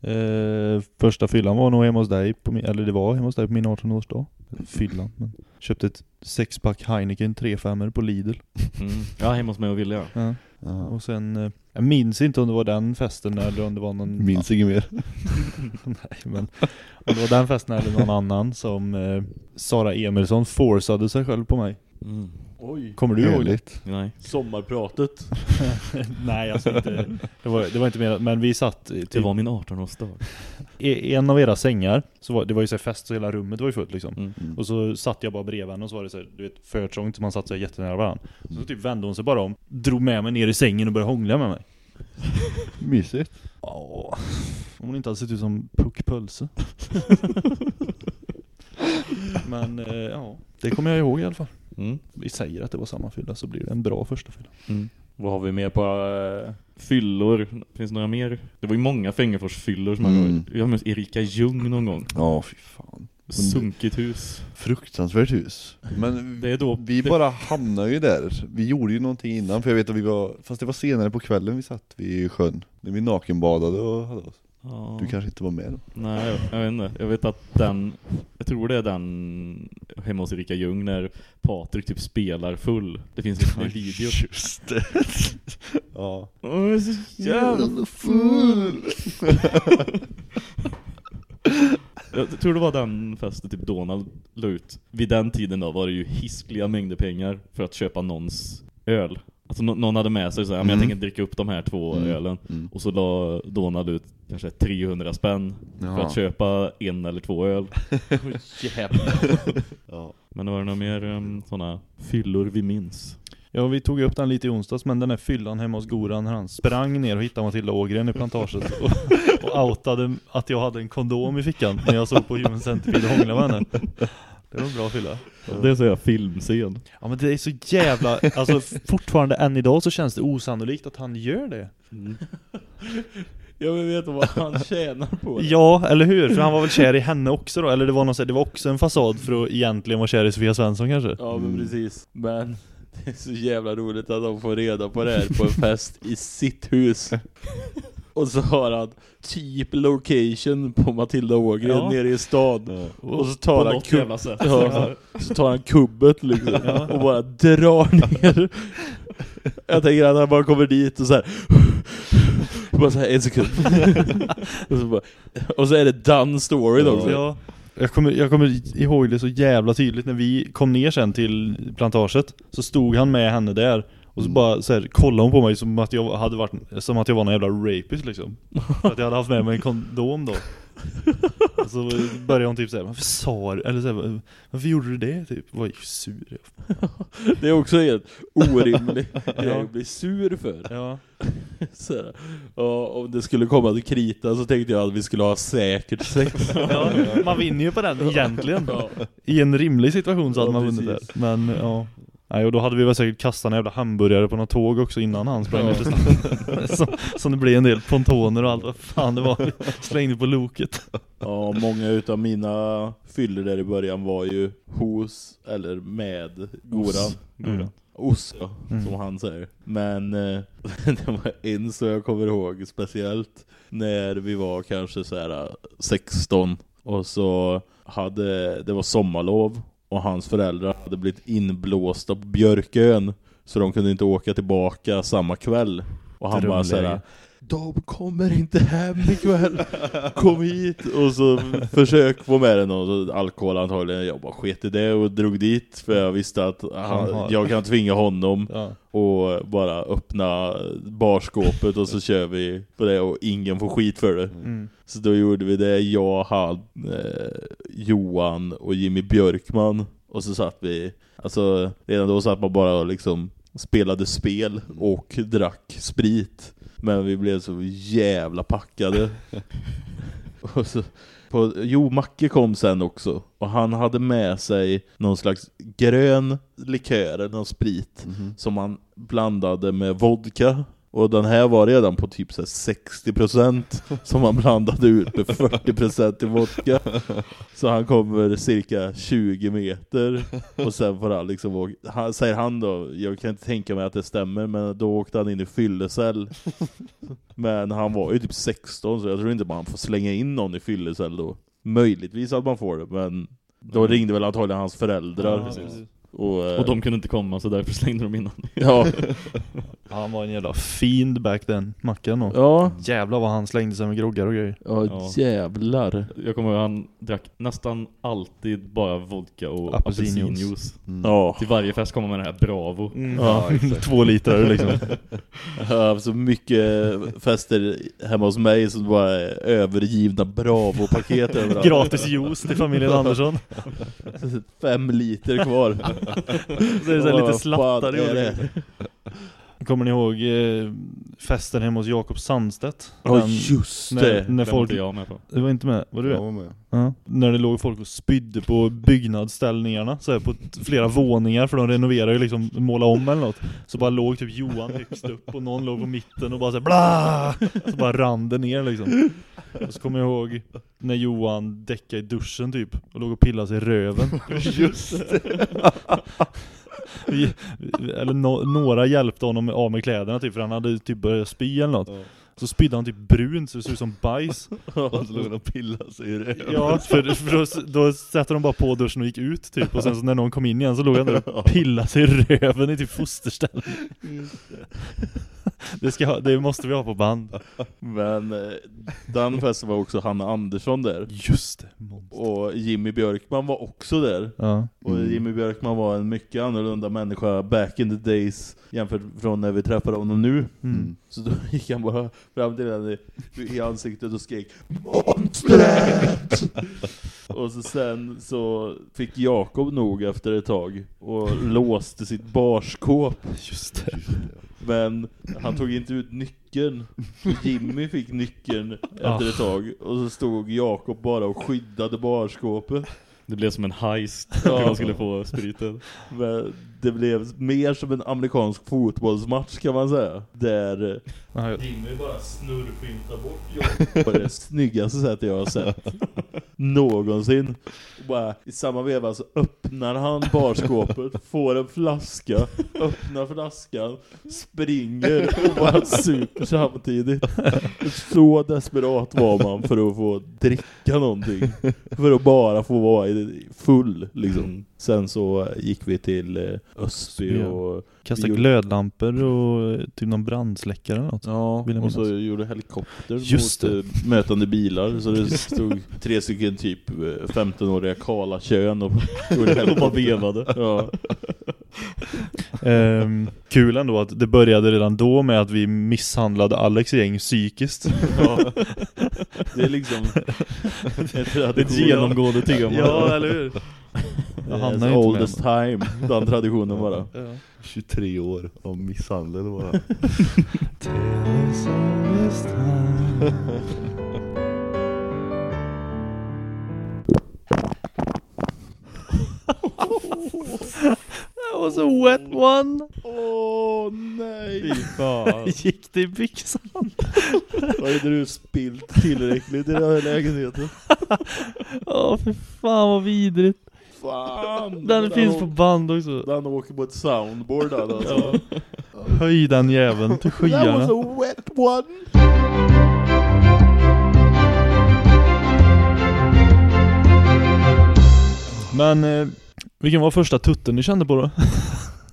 Eh, första fyllan var nog hemma hos dig, på min, eller det var hemma hos dig på min 18-årsdag. fyllan. Men köpte ett sexpack Heineken 3-5 på Lidl. Mm. Ja, hemma hos mig och Wille ja. Ja. Ja. Och sen, eh, jag minns inte om det var den festen eller om det var någon Minns inget mer. Nej men om det var den festen eller någon annan som eh, Sara Emilsson forcade sig själv på mig. Mm. Oj. Kommer du ihåg det? Nej. Sommarpratet. Nej alltså inte, det var, det var inte mer, men vi satt i Det typ, var min 18-årsdag. i en av era sängar, så var, det var ju så här fest så hela rummet var ju fullt liksom. Mm. Mm. Och så satt jag bara bredvid henne och så var det så här, du vet, för trångt så man satt så här jättenära varandra. Så typ vände hon sig bara om, drog med mig ner i sängen och började hångla med mig. Mysigt. Åh, om hon inte hade sett ut som Puck Pölse. Men eh, ja, det kommer jag ihåg i alla fall. Mm. Vi säger att det var samma fylla så blir det en bra första fylla. Mm. Vad har vi mer på... eh, Fyllor, finns det några mer? Det var ju många Fängefors-fyllor som Mm. mm. Jag har med Erika Ljung någon gång. Ja, fy fan. Sunkigt hus. Fruktansvärt hus. Men Det är då... vi bara hamnade ju där. Vi gjorde ju någonting innan, för jag vet att vi var, fast det var senare på kvällen vi satt vid sjön. När vi nakenbadade och hade oss. Ja. Du kanske inte var med då? Nej, jag, jag vet inte. Jag vet att den... Jag tror det är den hemma hos Erika Ljung när Patrik typ spelar full. Det finns en video. Just det. ja. Åh, jag är så jävla full! Jag tror det var den festen typ Donald la ut. Vid den tiden då var det ju hiskliga mängder pengar för att köpa någons öl. Alltså nå- någon hade med sig så här, men jag Mm. tänker dricka upp de här två Mm. ölen. Mm. Och så la Donald ut kanske 300 spänn för Ja. att köpa en eller två öl. Ja. Men det var det några mer um, sådana fyllor vi minns? Ja, vi tog upp den lite i onsdags, men den här fyllan hemma hos Goran när han sprang ner och hittade Matilda Ågren i plantaget och, och outade att jag hade en kondom i fickan när jag såg på Human Centipede och hånglade med henne. Det var en bra fylla. Det är så jag filmscen. Ja men det är så jävla, alltså fortfarande än idag så känns det osannolikt att han gör det. Jag vill veta vad han tjänar på det. Ja, eller hur? För han var väl kär i henne också då? Eller det var, någon, det var också en fasad för att egentligen vara kär i Sofia Svensson kanske? Ja men Mm. precis. Men det är så jävla roligt att de får reda på det här på en fest i sitt hus. Och så har han typ location på Matilda Ågren Ja. nere i stan. Och så tar På han sätt. ja, så tar han kubbet liksom Ja. och bara drar ner. Jag tänker att han bara kommer dit och så här. Bara så här en sekund. och, så bara, och så är det done story då också. Ja. Jag kommer, jag kommer ihåg det så jävla tydligt när vi kom ner sen till plantaget Så stod han med henne där Och så Mm. bara så här, kollade hon på mig som att jag hade varit Som att jag var någon jävla rapist liksom För att jag hade haft med mig en kondom då Och så började hon typ säga Varför sa du? Eller så här, varför gjorde du det? Typ, var ju sur Det är också helt orimligt grej att bli sur för. Ja Så här. Och om det skulle komma till krita så tänkte jag att vi skulle ha säkert sex. Ja, man vinner ju på den egentligen. I en rimlig situation så hade Ja, man vunnit precis. där. Men ja. Nej, och då hade vi väl säkert kastat en jävla hamburgare på något tåg också innan han sprang Ja. ner så, så det blev en del pontoner och allt vad fan det var. Slängde på loket. Ja, många utav mina fyller där i början var ju hos eller med Goran. Mm. Os, ja, Mm. som han säger. Men eh, det var en som jag kommer ihåg speciellt när vi var kanske så här eh, 16 och så hade det var sommarlov och hans föräldrar hade blivit inblåsta på Björkön så de kunde inte åka tillbaka samma kväll. Och han bara så här Drömläge. de kommer inte hem ikväll. Kom hit och så försök få med den och så alkohol antagligen. Jag bara sket i det och drog dit för jag visste att Han jag kan tvinga honom Ja. och bara öppna barskåpet och så kör vi på det och ingen får skit för det. Mm. Så då gjorde vi det, jag, han, eh, Johan och Jimmy Björkman. Och så satt vi, alltså redan då satt man bara liksom spelade spel och drack sprit. Men vi blev så jävla packade. och så, på, jo, Macke kom sen också. Och han hade med sig någon slags grön likör, någon sprit. Mhm. Som han blandade med vodka. Och den här var redan på typ så här 60% som han blandade ut med 40% i vodka. Så han kommer cirka 20 meter och sen får han liksom åka, han, säger han då, jag kan inte tänka mig att det stämmer men då åkte han in i fyllecell. Men han var ju typ 16 så jag tror inte man får slänga in någon i fyllecell då. Möjligtvis att man får det men Då ringde väl antagligen hans föräldrar. Ja. Och, eh, Och de kunde inte komma så därför slängde de in honom. Ja, Han var en jävla fiend back then, Mackan då. ja, Jävlar vad han slängde sig med groggar och grejer. ja, Ja. jävlar. Jag kommer ihåg han drack nästan alltid bara vodka och Apelsinjuice. apelsinjuice. Ja, Till varje fest kommer man med den här Bravo. Ja, Två liter liksom. haft så mycket fester hemma hos mig som bara är övergivna Bravo-paket överallt. Gratis juice till familjen Andersson. Fem liter kvar. Så är det så lite slattar i olika-? Kommer ni ihåg eh, festen hemma hos Jakob Sandstedt? Ja, Den- just när, det. när Den var folk, inte jag med på. du var inte med? Var du Jag var med. Ja. När det låg folk och spydde på byggnadsställningarna så här, på flera våningar för de renoverar ju liksom måla om eller något. Så bara låg typ Johan högst upp och någon låg på mitten och bara så här, bla Så bara rann det ner liksom. Och så kommer jag ihåg när Johan däckade i duschen typ och låg och pillade sig i röven. Just det. Vi, eller no, några hjälpte honom av med kläderna typ för han hade typ börjat spy eller något. Ja. Så spydde han typ brunt så det såg ut som bajs. Och så låg han och pillade sig i röven. Ja, för, för då, då satte de bara på duschen och gick ut typ Och sen så när någon kom in igen så låg han där och pillade sig i röven i typ fosterställning det, ska, det måste vi ha på band Men eh, den festen var också Hanna Andersson där. Just det, monster. Och Jimmy Björkman var också där. Ja, Och Mm. Jimmy Björkman var en mycket annorlunda människa back in the days jämfört från när vi träffade honom nu. mm. Så då gick han bara fram till henne i ansiktet och skrek MONSTRET! och så sen så fick Jakob nog efter ett tag och låste sitt barskåp. just det Men han tog inte ut nyckeln. Jimmy fick nyckeln efter Ah. ett tag. Och så stod Jakob bara och skyddade barskåpet. Det blev som en heist Ja. de skulle få spriten. Men det blev mer som en amerikansk fotbollsmatch kan man säga. Där eh, Jimmy bara snurrskymtar bort Jakob på det snyggaste sättet jag har sett någonsin. Bara, I samma veva så öppnar han barskåpet, får en flaska, öppnar flaskan, springer och bara super samtidigt. Så desperat var man för att få dricka någonting. För att bara få vara i- full liksom. Sen så gick vi till eh, Ösby Ja. och Kasta Vi gjorde- glödlampor och eh, typ någon brandsläckare eller något Ja, och så gjorde helikopter Just mot eh, mötande bilar Så det stod tre stycken typ eh, 15-åriga kala kön och gjorde helikopter. vevade. Ja, Ehm, Kul ändå att det började redan då med att vi misshandlade Alex gäng psykiskt ja. Det är liksom tradition. Ett genomgående tema. Ja, eller hur? Det är Hanna är as inte med. old as time, den traditionen bara 23 år av misshandel bara. That was a wet one Åh nej! Fy fan. Gick det i byxan? Har inte du spilt tillräckligt i den här lägenheten? Åh för fan vad vidrigt Fan! Den finns på å- band också Den åker på ett soundboard där alltså. Höj den jäveln till That was skyarna a wet one! Men eh, vilken var första tutten ni kände på då?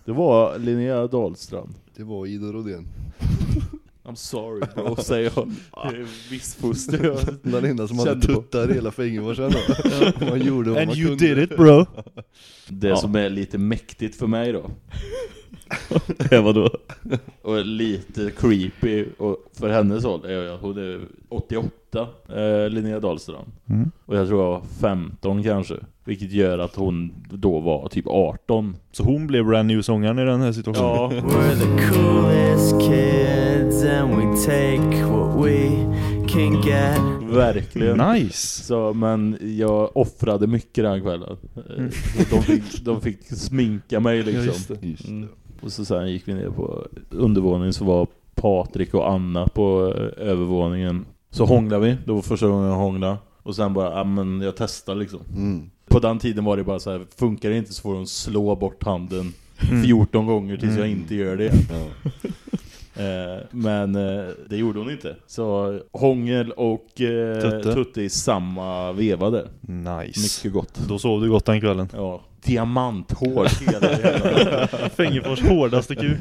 Det var Linnea Dahlstrand. Det var Ida Rodén. I'm sorry bro, säger jag. Det är Missfoster jag Den enda som hade tuttar hela fängelsen då. Man gjorde vad And man you kunde. did it bro Det Ja. som är lite mäktigt för mig då. Det var då. Och lite creepy och för hennes ålder är jag, hon är 88, eh, Linnea Dahlstrand. Mm. Och jag tror jag var 15 kanske. Vilket gör att hon då var typ 18. Så hon blev brand new sångaren i den här situationen? Ja, We're the coolest kids and we take what we can get. verkligen. Nice! Så, men jag offrade mycket den kvällen. Mm. De, fick, de fick sminka mig liksom. just det. Just det. Mm. Och så sen gick vi ner på undervåningen så var Patrik och Anna på eh, övervåningen. Så hånglade vi, det var första gången jag hånglade. Och sen bara, ja men jag testar liksom. Mm. På den tiden var det bara så här, funkar det inte så får hon slå bort handen Mm. 14 gånger tills jag Mm. inte gör det. Ja. Eh, men eh, det gjorde hon inte. Så hångel och eh, Tutte. tutte. i samma veva där. Nice. Mycket gott. Då sov du gott den kvällen. Ja, diamanthår hela jävla. Fängefors hårdaste kuk.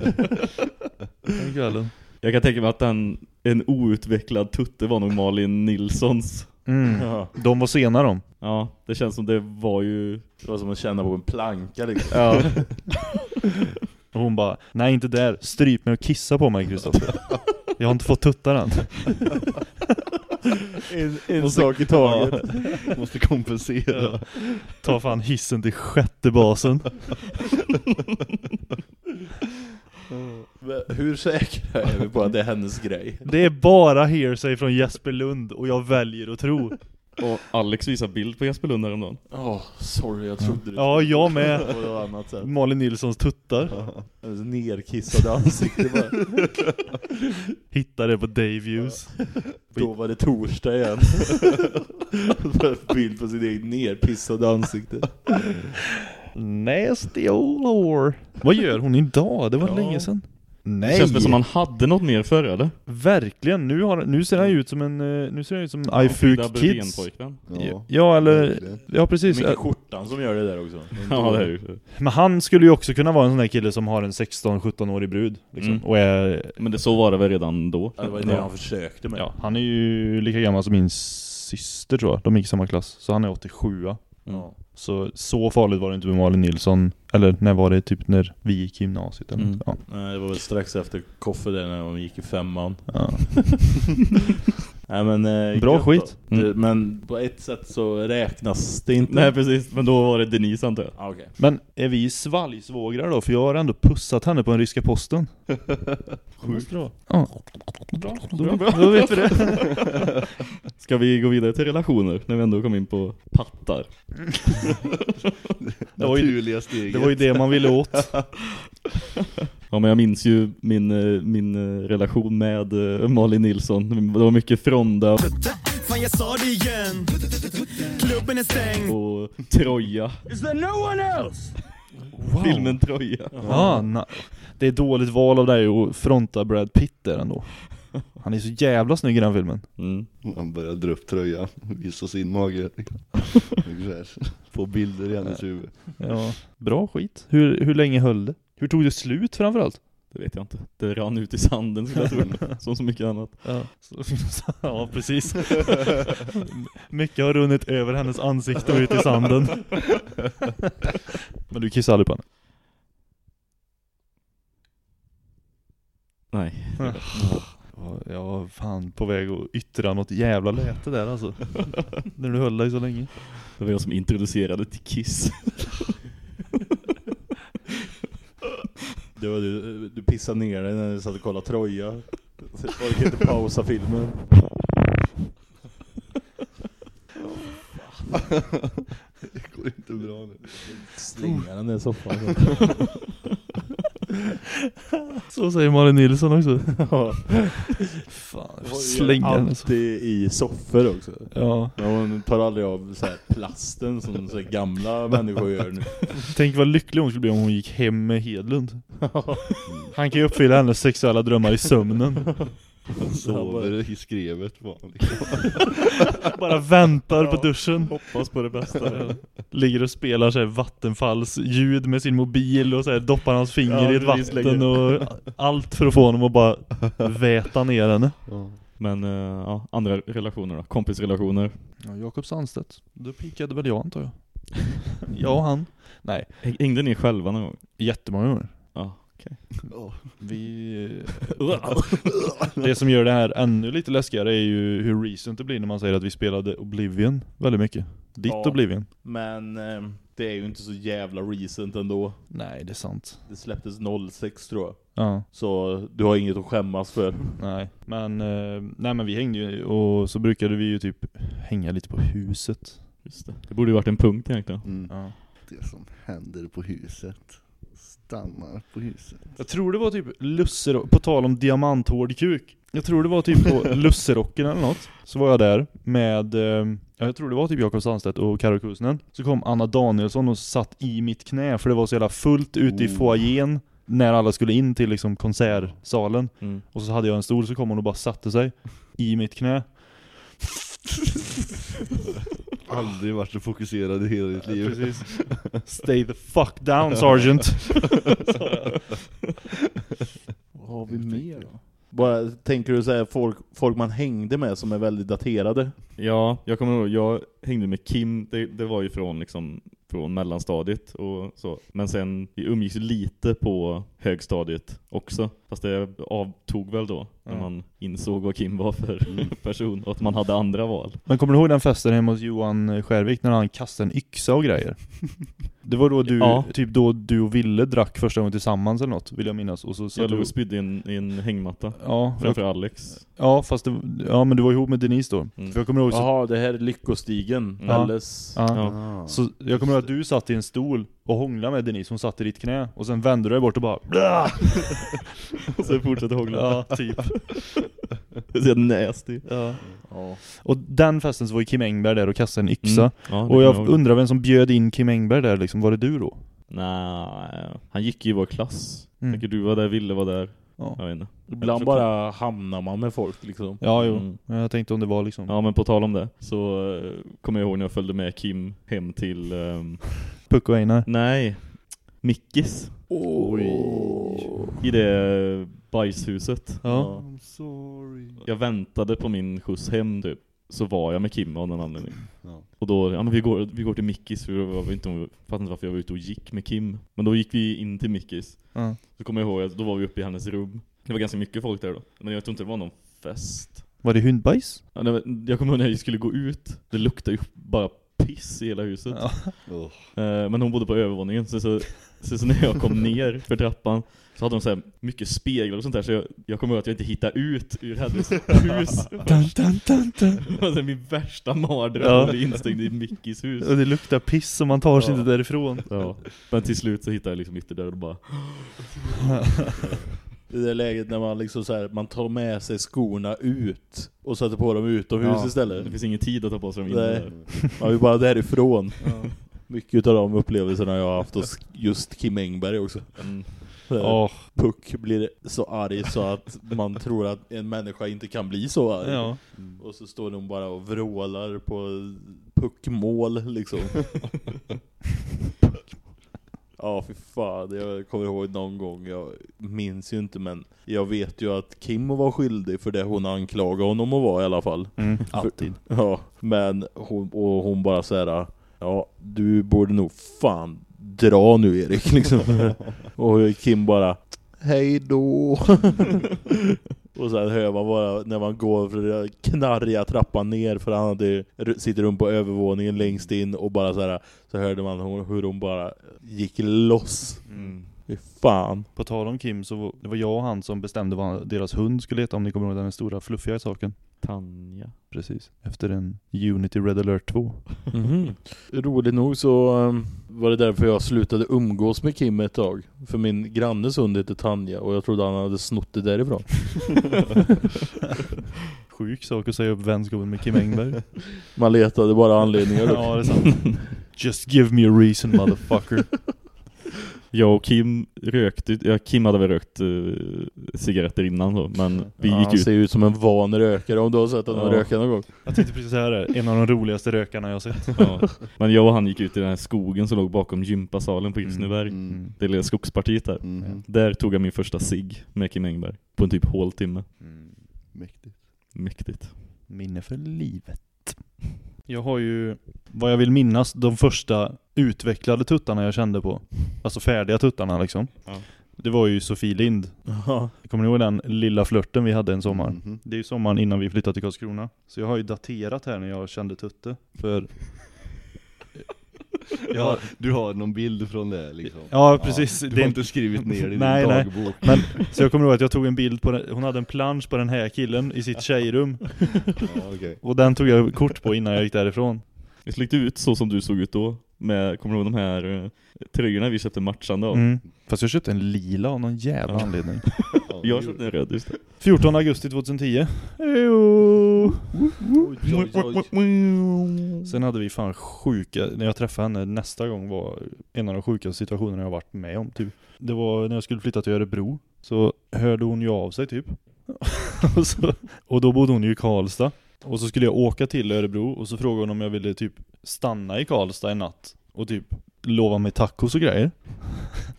Den kvällen. Jag kan tänka mig att den, en outvecklad tutte var nog Malin Nilssons. Mm. Ja, De var sena de. Ja, det känns som det var ju... det var som att känna på en planka liksom. Ja, Och hon bara, nej inte där, stryp mig och kissa på mig Kristoffer. Jag har inte fått tuttar än. En, en sak i taget. Måste kompensera. Ta fan hissen till sjätte basen. Hur säkra är vi på att det är hennes grej? Det är bara hearsay från Jesper Lund och jag väljer att tro. Och Alex visar bild på Jesper Lund häromdagen. Åh, sorry, jag trodde det Ja, jag med. på något annat sätt. Malin Nilssons tuttar. Hennes nerkissade ansikte bara. Hittade på Dayviews. Då var det torsdag igen. Bild på sitt eget nerpissade ansikte. Nasty old whore. Vad gör hon idag? Det var Ja. länge sedan. Det Nej! känns väl som han hade något mer förr, eller? Verkligen, nu, har, nu ser han ut som en, eh, nu ser han ut som en Frida iFuk Kids. Ja, ja, eller, ja precis. Mycket skjortan som gör det där också. Ja, det är ju. Men han skulle ju också kunna vara en sån där kille som har en 16-17-årig brud. Liksom, Mm. och är, Men det så var det väl redan då. Ja, det var ju det han försökte med. ja, han är ju lika gammal som min syster tror jag. De gick i samma klass. Så han är 87 Ja. Så så farligt var det inte med Malin Nilsson. Eller när var det? Typ när vi gick i gymnasiet eller Mm. ja. Nej, det var väl strax efter Koffe där när de gick i femman. ja. Nej, men, eh, Bra gött skit. Mm. Men på ett sätt så räknas det inte. Nej, precis. Men då var det Denise, antar jag. Ah, okej. Men är vi svalgsvågrar då? För jag har ändå pussat henne på den ryska posten. Sjukt bra. Ja. Bra, då, då vet vi det. Ska vi gå vidare till relationer när vi ändå kom in på pattar? Det var ju- Naturliga steget. Det var ju det man ville åt. Ja, men jag minns ju min, eh, min eh, relation med eh, Malin Nilsson. Det var mycket Fronda Fan jag sa det igen Klubben är stängd och Troja. Is there no one else? Filmen Troja. Ja, na- det är dåligt val av dig att fronta Brad Pitt där ändå. Han är så jävla snygg i den filmen. Mm. Han börjar dra upp tröjan, visa sin mage. Få bilder i hennes huvud. Ja, bra skit. Hur, hur länge höll det? Hur tog det slut framförallt? Det vet jag inte. Det rann ut i sanden skulle jag tro. Som så mycket annat. Ja, ja precis. Mycket har runnit över hennes ansikte och ut i sanden. Men du kissade aldrig på henne? Nej. Ja, Jag var fan på väg att yttra något jävla läte där alltså. När du höll dig så länge. Det var jag som introducerade till Kiss. Det var du, du pissade ner dig när du satt och kollade Troja. Orkade inte pausa filmen. Det går inte bra nu. Slinga den där soffan. Så säger Malin Nilsson också. Ja. Fan, slänger den så. Alltid i soffor också. Ja, Men hon tar aldrig av så här plasten som så här gamla människor gör nu. tänk vad lycklig hon skulle bli om hon gick hem med Hedlund. Han kan ju uppfylla hennes sexuella drömmar i sömnen. Sover i skrevet han liksom. Bara väntar på duschen. Hoppas på det bästa. Ligger och spelar så här Vattenfalls ljud med sin mobil och så här doppar hans finger Ja, i ett vatten och allt för att få honom att bara väta ner henne. Men eh, ja, andra relationer då? Kompisrelationer. Ja, Jakob Sandstedt. Då pikade väl jag antar jag. jag och han. Nej, Häng- Hängde ni själva någon gång? jättemånga gånger. Ja, okej. Vi... det som gör det här ännu lite läskigare är ju hur recent det blir när man säger att vi spelade Oblivion väldigt mycket. Ditt Ja. Oblivion. Men eh, det är ju inte så jävla recent ändå. Nej, det är sant. Det släpptes 06 tror jag. Ja, Så du har inget att skämmas för. nej. Men, eh, nej men vi hängde ju och så brukade vi ju typ hänga lite på huset. Just det. Det borde ju varit en punkt egentligen. Mm. Ja. Det som händer på huset stannar på huset. Jag tror det var typ Lusserock, på tal om diamanthård kuk. Jag tror det var typ på Lusserocken eller något. Så var jag där med, eh, ja, jag tror det var typ Jakob Sandstedt och Karo Kusnen. Så kom Anna Danielsson och satt i mitt knä för det var så jävla fullt ute i Oh. foajén. när alla skulle in till liksom konsertsalen. Mm. Och så hade jag en stol så kom hon och bara satte sig i mitt knä. Aldrig varit så fokuserad i hela ditt liv. Precis. Stay the fuck down sergeant. Vad har vi mer då? Bara, tänker du säga folk, folk man hängde med som är väldigt daterade? Ja, jag kommer ihåg, jag hängde med Kim, det, det var ju från liksom från mellanstadiet och så. Men sen, vi umgicks ju lite på högstadiet också. Fast det avtog väl då, när Ja. man insåg vad Kim var för person och att man hade andra val. Men kommer du ihåg den festen hemma hos Johan Skärvik när han kastade en yxa och grejer? Det var då du, Ja. typ då du och Ville drack första gången tillsammans eller något, vill jag minnas. Och så Jag låg du- och spydde i en, i en hängmatta Ja, jag, framför Alex. ja, fast det, ja, men du var ihop med Denise då. Mm. För jag kommer ihåg så, Jaha, det här är Lyckostigen. Ja. Alice. ja. Ja. Så jag kommer ihåg att du satt i en stol och hånglade med Denise, hon satt i ditt knä. Och sen vände du dig bort och bara Och så fortsatte hångla. Ja, typ. Det är så nasty. Ja. Ja. Och den festen så var ju Kim Engberg där och kastade en yxa. Mm. Ja, Och jag ihåg. undrar vem som bjöd in Kim Engberg där liksom, var det du då? Nej, han gick ju i vår klass. Mm. Tänker du var där, Ville var där. Ja, Jag vet inte. Ibland bara hamnar man med folk liksom. ja jo. Mm. Jag tänkte om det var liksom Ja men på tal om det så eh, kommer jag ihåg när jag följde med Kim hem till ehm, Puck och Einar. Nej Mickis I det bajshuset Ja. I'm sorry. Jag väntade på min skjuts hem typ Så var jag med Kim av någon anledning Ja. Och då, ja men vi går, vi går till Mickis för jag inte, jag fattade inte varför jag var ute och gick med Kim Men då gick vi in till Mickis Ja. Så kommer jag ihåg att då var vi uppe i hennes rum Det var ganska mycket folk där då Men jag tror inte det var någon fest Var det hundbajs? ja, nej, Jag kommer ihåg när jag skulle gå ut Det luktade ju bara piss i hela huset Ja. Oh. Eh, Men hon bodde på övervåningen så, så, så, så när jag kom ner för trappan Så hade de så här mycket speglar och sånt där Så jag, jag kommer ihåg att jag inte hittade ut ur hennes hus Dun, dun, dun, dun. Det var min värsta mardröm Ja. att bli instängd i Mickis hus Och det luktar piss som man tar sig Ja. inte därifrån. ja. Men till slut så hittade jag liksom ytter där och bara I det läget när man liksom så här, man tar med sig skorna ut och sätter på dem utomhus Ja. istället. Det finns ingen tid att ta på sig dem inne. Man vill bara därifrån. Mycket av de upplevelserna jag har haft hos just Kim Engberg också. Mm. Ja. Puck blir så arg så att man tror att en människa inte kan bli så arg. Ja. Och så står de bara och vrålar på puckmål liksom. Ja, fy fan. Jag kommer ihåg någon gång, jag minns ju inte men jag vet ju att Kim var skyldig för det hon anklagade honom att vara i alla fall. Mm, alltid. Ja, men hon, och hon bara säger Ja, du borde nog fan dra nu Erik liksom. och Kim bara Hej då. och sen hör man bara när man går för den knarriga trappan ner för han hade, sitter hon på övervåningen längst in och bara så här så hörde man hur hon bara gick loss. Mm. Fy fan. På tal om Kim så var- det var jag och han som bestämde vad deras hund skulle heta om ni kommer ihåg den stora fluffiga saken. Tanja Precis. Efter en Unity Red Alert 2. Mhm. Roligt nog så um, var det därför jag slutade umgås med Kim ett tag. För min grannes hund heter Tanja och jag trodde han hade snott det därifrån. Sjuk sak att säga upp vänskapen med Kim Engberg. Man letade bara anledningar. ja, det är sant. Just give me a reason motherfucker. Jag och Kim rökte, ja Kim hade väl rökt uh, cigaretter innan då, men vi Ja, gick han ut ser ut som en van rökare om du har sett honom Ja. röka någon gång. Jag tänkte precis säga det. En av de roligaste rökarna jag har sett. ja. Men jag och han gick ut i den här skogen som låg bakom gympasalen på Gissneberg Mm. Det lilla skogspartiet där Mm. Där tog jag min första sig med Kim Engberg På en typ håltimme Mäktigt. Mäktigt Minne för livet. Jag har ju, vad jag vill minnas, de första utvecklade tuttarna jag kände på. Alltså färdiga tuttarna liksom. Ja. Det var ju Sofie Lind. Kommer ni ihåg den lilla flörten vi hade en sommar? Mhm. Det är ju sommaren innan vi flyttade till Karlskrona. Så jag har ju daterat här när jag kände tutte. För... Ja, du har någon bild från det liksom. Ja, precis. Du Det har är inte skrivit ner det i Nej, din nej. dagbok. Men, så jag kommer ihåg att jag tog en bild på den, hon hade en plansch på den här killen i sitt tjejrum. Ja, okej. Och den tog jag kort på innan jag gick därifrån. Vi såg lite ut så som du såg ut då med, kommer du ihåg de här uh, tröjorna vi köpte matchande av? Mm. Fast jag köpte en lila av någon jävla Ja. anledning. Jag köpte en röd just det 14 augusti 2010. Jo. oj, oj. Sen hade vi fan sjuka, när jag träffade henne nästa gång var en av de sjukaste situationerna jag varit med om typ. Det var när jag skulle flytta till Örebro, så hörde hon ju av sig typ. och, så, och då bodde hon ju i Karlstad. Och så skulle jag åka till Örebro och så frågade hon om jag ville typ stanna i Karlstad en natt och typ lova mig tacos och grejer.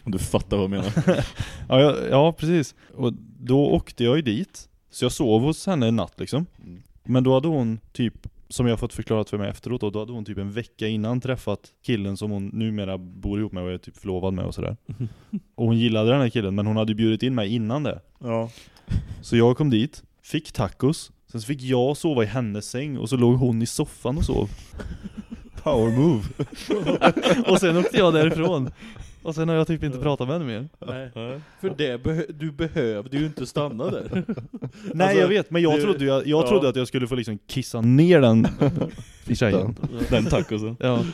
Du fattar vad jag menar. Ja, ja, ja, precis. Och då åkte jag ju dit. Så jag sov hos henne en natt liksom. Mm. Men då hade hon typ, som jag fått förklarat för mig efteråt då, då hade hon typ en vecka innan träffat killen som hon numera bor ihop med och är typ förlovad med och sådär. Och hon gillade den här killen, men hon hade bjudit in mig innan det. Ja. Så jag kom dit, fick tacos, sen så fick jag sova i hennes säng och så låg hon i soffan och sov. Power move. och sen åkte jag därifrån. Och sen har jag typ inte pratat med henne mer. Nej, för det behö- du behövde ju inte stanna där. Nej Alltså, jag vet, men jag det- trodde, jag, jag ja. trodde att jag skulle få liksom kissa ner den tjejen. Den tacosen. Ja.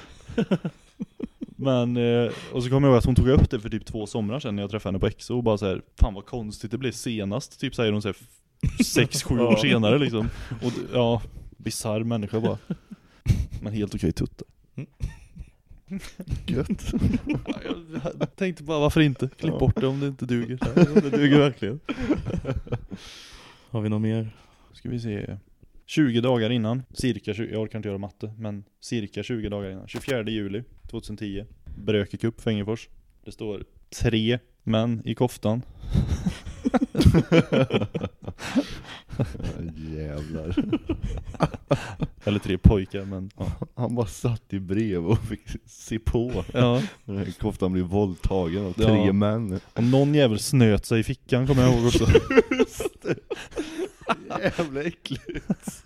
Men, eh, och så kommer jag ihåg att hon tog upp det för typ två somrar sedan när jag träffade henne på Exo och bara så här, fan vad konstigt det blev senast, typ säger hon så här, f- sex, sju år senare liksom. Och ja, bisarr människa bara. Men helt okej tuttar. Gött. Ja, jag tänkte bara, varför inte? Klipp Ja. bort det om det inte duger. Det duger verkligen. Har vi något mer? Ska vi se. 20 dagar innan, cirka 20, jag orkar inte göra matte, men cirka 20 dagar innan. 24 juli 2010. Bröke Cup, Fängefors. Det står tre män i koftan. Jävlar. Eller tre pojkar, men ja. Han bara satt i brev och fick se på. ja. När Koftan blev våldtagen av Ja. tre män. Och någon jävel snöt sig i fickan kommer jag ihåg också. Jävla äckligt.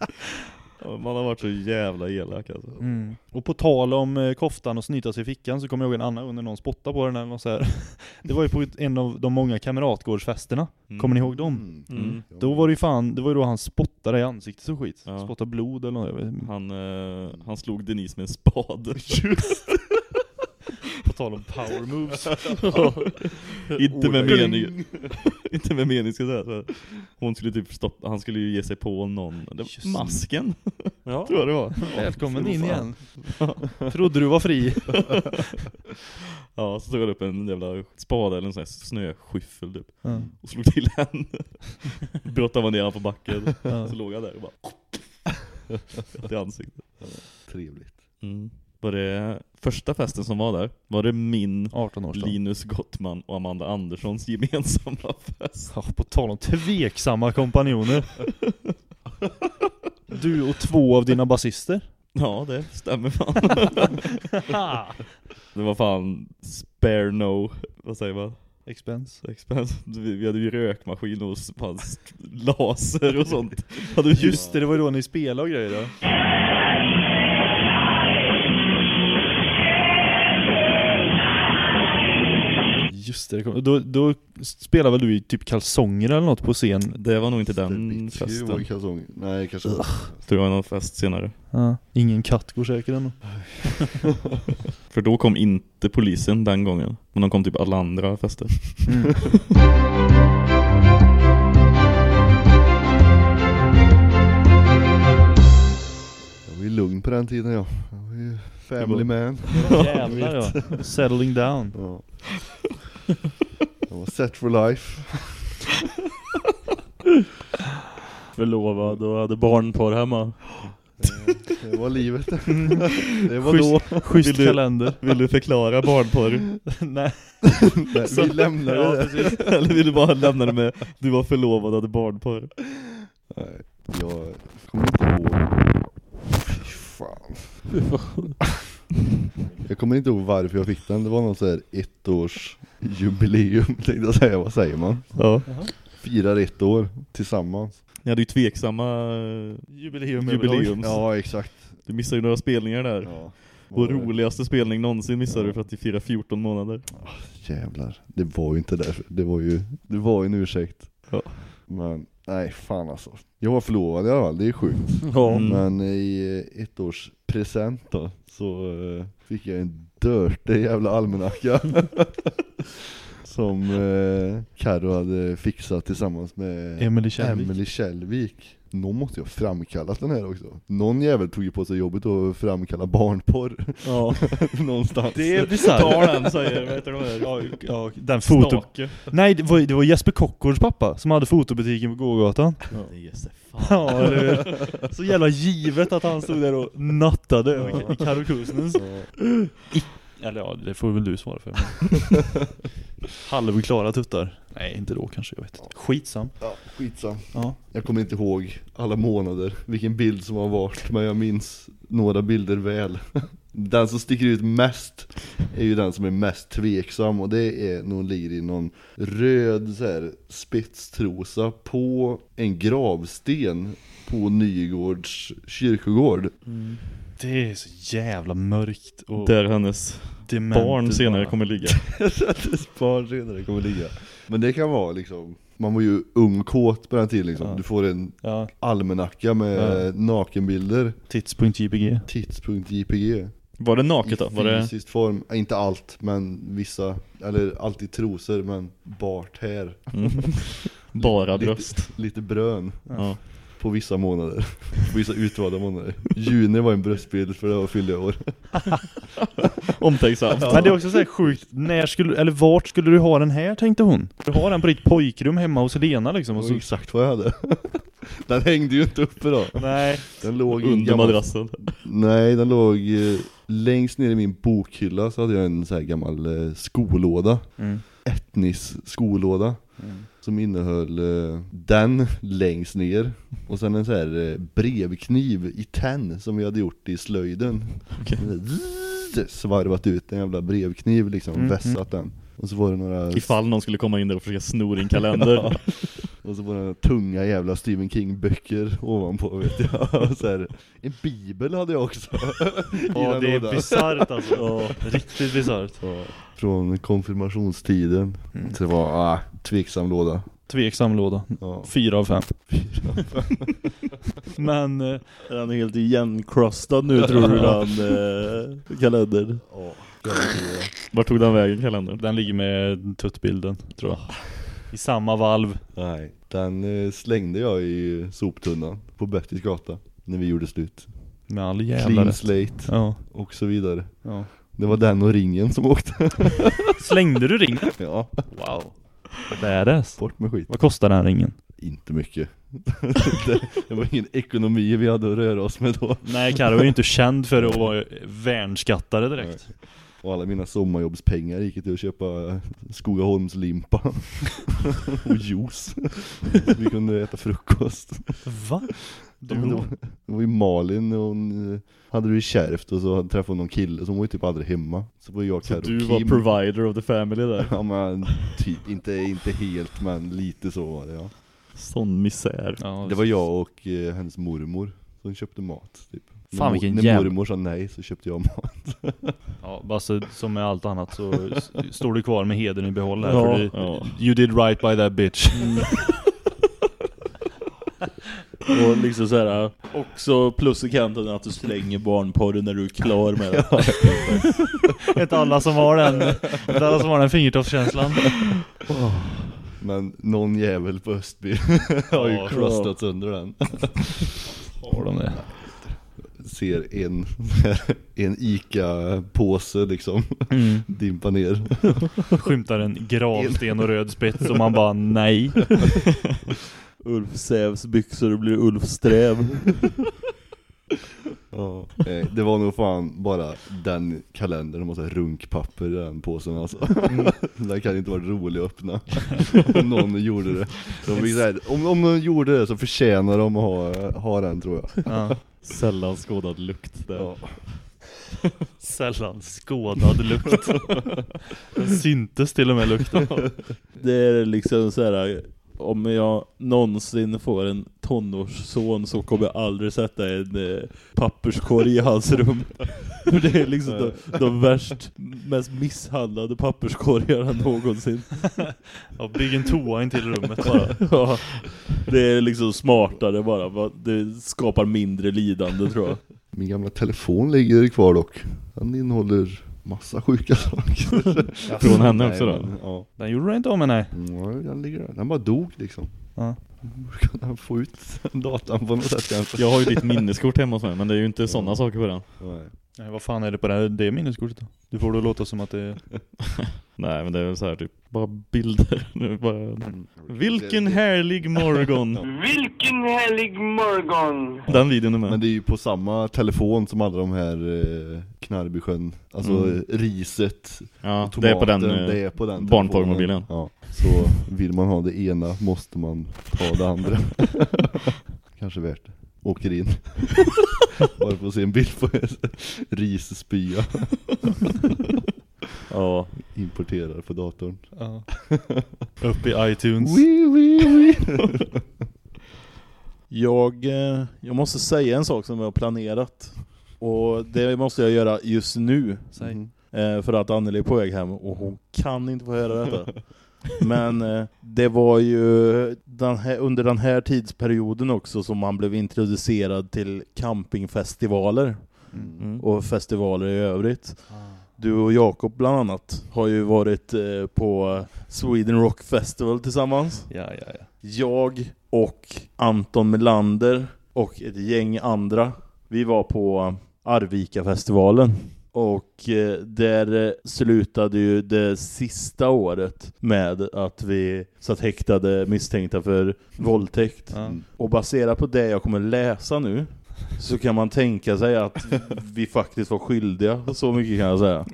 Man har varit så jävla elak alltså. Mm. Och på tal om eh, koftan och snyta sig i fickan så kommer jag ihåg en annan gång när någon spottade på den eller något så här. Det var ju på en av de många kamratgårdsfesterna. Mm. Kommer ni ihåg dem? Mm. Mm. Då var det ju fan, det var ju då han spottade i ansiktet och skit. Ja. Spottade blod eller något. Han, eh, han slog Denise med en spade. På tal om power moves. Inte med mening. Inte med mening ska jag säga. Så Hon skulle typ stoppa, han skulle ju ge sig på någon. Det masken, Ja. tror jag det var. Välkommen in igen. Trodde du var fri. Ja, så tog han upp en jävla spade eller en sån här snöskyffel typ. Ja. Och slog till henne. Brottade man ner honom på backen. Så låg han där och bara... I ansiktet. Trevligt. Mm. Var det första festen som var där? Var det min, 18 år sedan. Linus Gottman och Amanda Anderssons gemensamma fest? Ja, på tal om tveksamma kompanjoner. Du och två av dina basister. Ja, det stämmer fan. det var fan spare no, vad säger man? Expense. Expense. Vi hade ju rökmaskin och fan laser och sånt. Just det, det var då ni spelade och grejer då. Just det, det kom, då, då spelar väl du i typ kalsonger eller något på scen? Det var nog inte den Det festen. kalsong. Nej, kanske Det var någon fest senare. Ja. Ingen katt går säker ändå. För då kom inte polisen den gången. Men de kom typ alla andra fester. Mm. Jag var ju lugn på den tiden ja. Jag var ju family man. Jävlar ja. Settling down. Ja. Jag var set for life. Förlovad och hade barnporr hemma. Det- Det var livet. Det var då. Schysst, schysst Vill du- kalender. Vill du förklara barnporr? Nej. Nej, vi lämnade Ja, det. precis. Eller vill du bara lämna det med du var förlovad och hade barnporr? Nej, jag kommer inte ihåg. Fy fan. Jag kommer inte ihåg varför jag fick den. Det var någon så här ett års jubileum tänkte jag säga. Vad säger man? Ja. Firar ett år tillsammans. Ni hade ju tveksamma eh, Jubileum jubileums. Ja, exakt. Du missade ju några spelningar där. Ja. Vår roligaste spelning någonsin missade du för att vi firar 14 månader. Jävlar, det var ju inte därför. Det var ju, det var ju en ursäkt. Ja. Men, nej fan alltså. Jag var förlovad i alla fall, det är sjukt. Mm. Men i eh, ett års present då, så eh, fick jag en dirty jävla almanacka. Som eh, Karo hade fixat tillsammans med Emily Kjellvik. Emily Kjellvik. Någon måste ju ha framkallat den här också. Någon jävel tog ju på sig jobbet att framkalla barnporr Ja. någonstans. Det är bisarrt. Tar den säger, vad heter de här? Ja, ja, den foto... Nej, det var, det var Jesper Kockors pappa som hade fotobutiken på Gågatan. Det ger sig Ja, eller hur? Så jävla givet att han stod där och nattade i Karo Kusnens. Eller ja, det får väl du svara för. Halvklara tuttar. Nej, inte då kanske, jag vet inte. Skitsam. Ja, skitsam. Ja. Jag kommer inte ihåg alla månader, vilken bild som har varit, men jag minns några bilder väl. Den som sticker ut mest är ju den som är mest tveksam och det är nog ligger i någon röd så här, spetstrosa på en gravsten på Nygårds kyrkogård. Det är så jävla mörkt och Där hennes barn ut senare kommer ligga. Ett barn senare kommer ligga. Men det kan vara liksom, man var ju ung kåt på den tiden liksom. Ja. Du får en Ja, almanacka med Ja. nakenbilder, tits.jpg. tits.jpg. Var det naket då? I Var det... fysisk form, äh, inte allt men vissa, eller alltid trosor men bart här. Mm. Bara Lite- bröst. Lite brön Ja. På vissa månader. På vissa utvalda månader. Juni var en bröstbild för det var fyllde år. Omtänksamt. Men det är också så här sjukt, när skulle, eller vart skulle du ha den här tänkte hon? Du har den på ditt pojkrum hemma hos Lena liksom Det och så, exakt vad jag hade. Den hängde ju inte uppe då. Nej, Den låg Under gammal madrassen. Nej, den låg eh, längst ner i min bokhylla så hade jag en så här gammal eh, skolåda. mm. Etnis skolåda. Som innehöll eh, den längst ner. Och sen en så här eh, brevkniv i tenn som vi hade gjort i slöjden. Zzz, Svarvat ut en jävla brevkniv liksom, Mm, vässat den. Och så var det några Ifall någon skulle komma in där och försöka sno din kalender. Och så var det några tunga jävla Stephen King böcker ovanpå vet jag. Och så här, en bibel hade jag också. Ja det är bisarrt alltså. Riktigt bisarrt. Från konfirmationstiden. Mm. Så det var, ah, tveksam låda. Tveksam låda. Ja. Fyra av fem. Men, eh, Är han helt igencrustad nu tror du den eh, kalendern? Ja. Vart tog den vägen kalendern? den ligger med tuttbilden tror jag. I samma valv. Nej, den eh, slängde jag i soptunnan på Bettys gata. När vi gjorde slut. Med all jävla Clean rätt. slate Ja, och så vidare. ja. Det var den och ringen som åkte. Slängde du ringen? Ja, Wow. Badass. bort med skit. Vad kostar den ringen? Inte mycket. det, det var ingen ekonomi vi hade att röra oss med då. Nej, Karo är ju inte känd för att vara värnskattare direkt. Och alla mina sommarjobbspengar gick till att köpa Skogaholmslimpa och juice. Så vi kunde äta frukost. Va? Du, det, var, det var ju Malin och hon eh, hade det ju kärvt och så träffade hon någon kille som var ju typ aldrig hemma. Så var jag, Så du var Kim. provider of the family där. Ja men typ, inte, inte helt men lite så var det ja. Sån misär. Ja, Det var jag och eh, hennes mormor som köpte mat typ. Fan, vilken när jävla- mormor sa nej så köpte jag mat. Ja, bara så, som med allt annat så står du kvar med heden i behåll här Ja, för du, ja. You did right by that bitch. Och liksom så här, också plus i kanten att du slänger barnporren när du är klar med det. inte alla som har den, inte alla som har den fingertoppskänslan. Men någon jävel på Östby har ju Ja, crustat sönder den. Har de det? Ser en, en Ica-påse liksom Mm. dimpa ner. Skymtar en gravsten och röd spets och man bara nej. Ulf Sävs byxor och blir Ulf Sträv. Ja. Eh, Det var nog fan bara den kalendern och massa runkpapper i den påsen alltså. Den kan inte vara rolig att öppna. Om någon gjorde det. De fick här, om, om någon gjorde det så förtjänar de att ha, ha den tror jag. Ja. Sällan skådad lukt där. Ja. Sällan skådad lukt. Den syntes till och med lukten. Det är liksom så här. Om jag någonsin får en tonårsson så kommer jag aldrig sätta en eh, papperskorg i hans rum. Det är liksom de, de värst, mest misshandlade papperskorgarna någonsin. Ja, bygg en toa in till rummet bara. Ja, det är liksom smartare bara. Det skapar mindre lidande tror jag. Min gamla telefon ligger kvar dock. Den innehåller massa sjuka saker. Från henne också då? men, Ja. Den gjorde du inte om med nej. Den ligger där. Den bara dog liksom. Ja. Kan han få ut datan på något sätt kanske? Jag har ju ditt minneskort hemma hos mig, men det är ju inte sådana saker på den. Nej. Nej, vad fan är det på det, det minneskortet då? Du får det låta som att det är... Nej, men det är väl så här typ, bara bilder. Nu bara... Vilken härlig morgon! Vilken härlig morgon! Den videon är med. Men det är ju på samma telefon som alla de här eh, Knarbysjön Alltså Mm. riset ja, tomaten, det är på den, det eh, är på den barnporrmobilen. telefonen. Ja, så vill man ha det ena måste man ta det andra Kanske värt det Åker in Bara får se en bild på en risspya Ja. Importerar på datorn Ja. Upp i iTunes. Wee, wee, wee. Jag, eh, jag måste säga en sak som jag har planerat. Och det måste jag göra just nu. Säg. Mhm. Eh, för att Anneli är på väg hem och hon kan inte få höra detta. Men eh, det var ju den här, under den här tidsperioden också som man blev introducerad till campingfestivaler Mm. och festivaler i övrigt. Du och Jakob bland annat har ju varit eh, på Sweden Rock Festival tillsammans. Ja, ja, ja. Jag och Anton Melander och ett gäng andra. Vi var på Arvika-festivalen. Och eh, där eh, slutade ju det sista året med att vi satt häktade misstänkta för våldtäkt. ja. Och baserat på det jag kommer läsa nu så kan man tänka sig att vi faktiskt var skyldiga. Så mycket kan jag säga.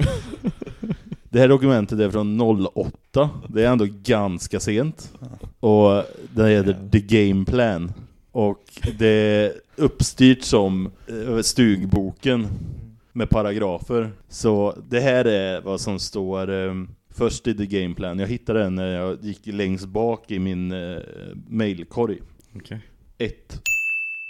Det här dokumentet är från 08. Det är ändå ganska sent. Och det heter The Game Plan. Och det är uppstyrt som eh, stugboken med paragrafer. Så det här är vad som står eh, först i The Game Plan. Jag hittade den när jag gick längst bak i min eh, mailkorg. Okej. 1.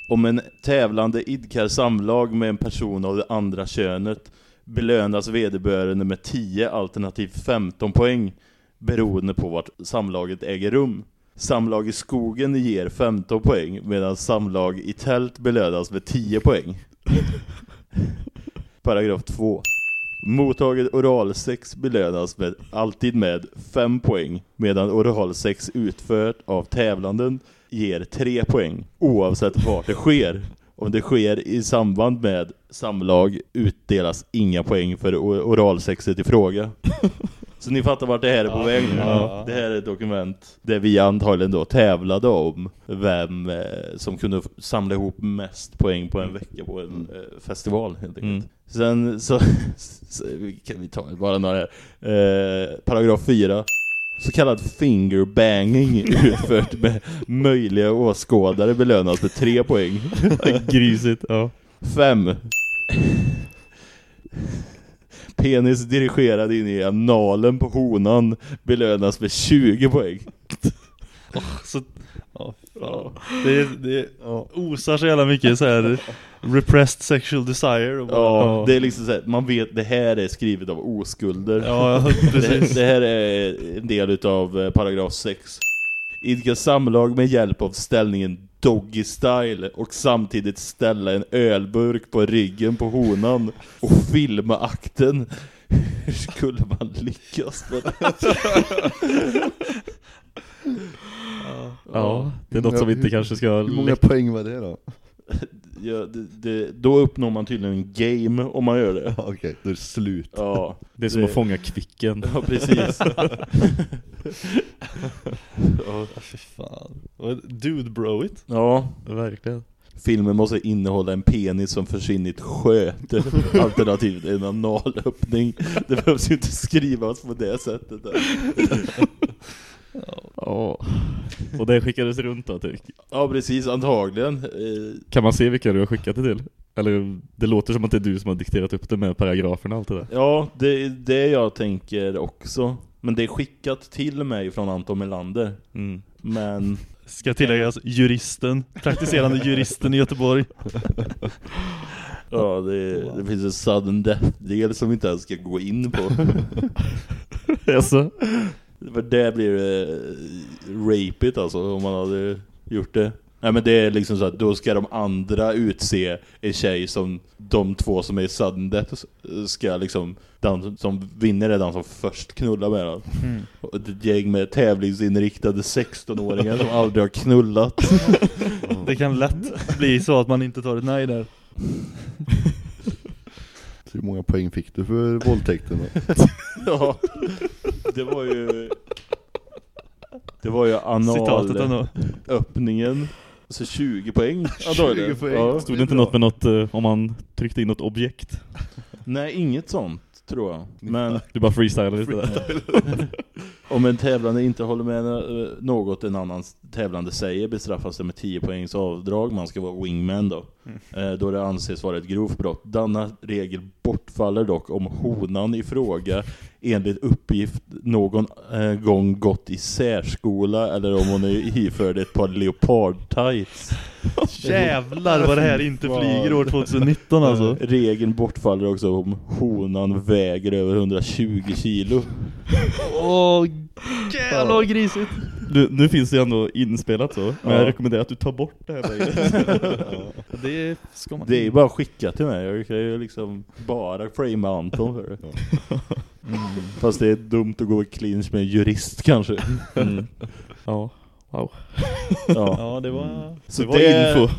Om en tävlande idkar samlag med en person av det andra könet belönas vederbörande med 10 alternativt 15 poäng beroende på vart samlaget äger rum. Samlag i skogen ger 15 poäng medan samlag i tält belönas med 10 poäng. Paragraf 2. Mottaget oralsex belönas med, alltid med 5 poäng medan oralsex utfört av tävlanden ger 3 poäng oavsett vart det sker. Om det sker i samband med samlag utdelas inga poäng för oralsexet i fråga. Så ni fattar vart det här är på väg nu. ja. Det här är ett dokument där vi antagligen då tävlade om vem eh, som kunde samla ihop mest poäng på en vecka på en eh, festival helt enkelt. Mm. Sen så, så kan vi ta bara några här. Eh, paragraf 4. Så kallad fingerbanging utfört med möjliga åskådare belönas med 3 poäng. Grisigt, ja. 5. Penis dirigerad in i analen på honan belönas med 20 poäng. Så, ja, ja. Det, det osar så jävla mycket så här repressed sexual desire bara, Ja, det är liksom så här, man vet det här är skrivet av oskulder. ja, Det, precis. det här är en del utav eh, paragraf 6. Idka samlag med hjälp av ställningen doggy style och samtidigt ställa en ölburk på ryggen på honan och filma akten. Hur skulle man lyckas med det? Ja, det är något som vi inte kanske ska... Hur många poäng var det då? Ja, det, det, då uppnår man tydligen en game om man gör det. Ja, Okej, då är det slut Ja, Det är som det- att fånga kvicken. ja precis. ja, Fy fan. Vad- Dude bro it. ja, Verkligen. filmen måste innehålla en penis som försvinner i ett sköte Alternativt en analöppning Det behövs ju inte skrivas på det sättet där. Ja. Och det skickades runt då, typ. Ja precis, antagligen Eh, Kan man se vilka du har skickat det till? Eller det låter som att det är du som har dikterat upp det med paragraferna och allt det där. Ja, det är det jag tänker också Men det är skickat till mig från Anton Melander Mm. Men Ska tilläggas juristen, praktiserande juristen i Göteborg. ja, det, det finns en sudden death-del som vi inte ens ska gå in på Alltså. För där blir det eh, rapeigt alltså om man hade gjort det Nej men det är liksom så att då ska de andra utse en tjej som de två som är i sudden death ska liksom den som vinner är den som först knullar med den. Mm. Och Ett gäng med tävlingsinriktade 16-åringar som aldrig har knullat. Det kan lätt bli så att man inte tar ett nej där. Så hur många poäng fick du för våldtäkten då? ja. Det var ju Det var ju anal öppningen. Så 20 poäng. 20 poäng. Ja. Stod det inte något med något eh, om man tryckte in något objekt? Nej, inget sånt tror jag. Men Du bara freestylar lite där. om en tävlande inte håller med eh, något en annan tävlande säger bestraffas det med 10 poängs avdrag. Man ska vara wingman då. Eh, Då det anses vara ett grovt brott. Denna regel bortfaller dock om honan i fråga enligt uppgift någon eh, gång gått i särskola eller om hon är iförd ett par leopardtights. Jävlar vad det här inte flyger år 2019 alltså. Regeln bortfaller också om honan väger över 120 kilo. Åh, jävlar vad grisigt. Nu, nu finns det ändå inspelat så, men Ja. jag rekommenderar att du tar bort det här läget. Det ska man Det är bara att skicka till mig. Jag kan ju liksom bara framea Anton för det. Fast det är dumt att gå i clinch med en jurist kanske. Mm. Ja, wow. Ja. Ja, det var... Så det var info.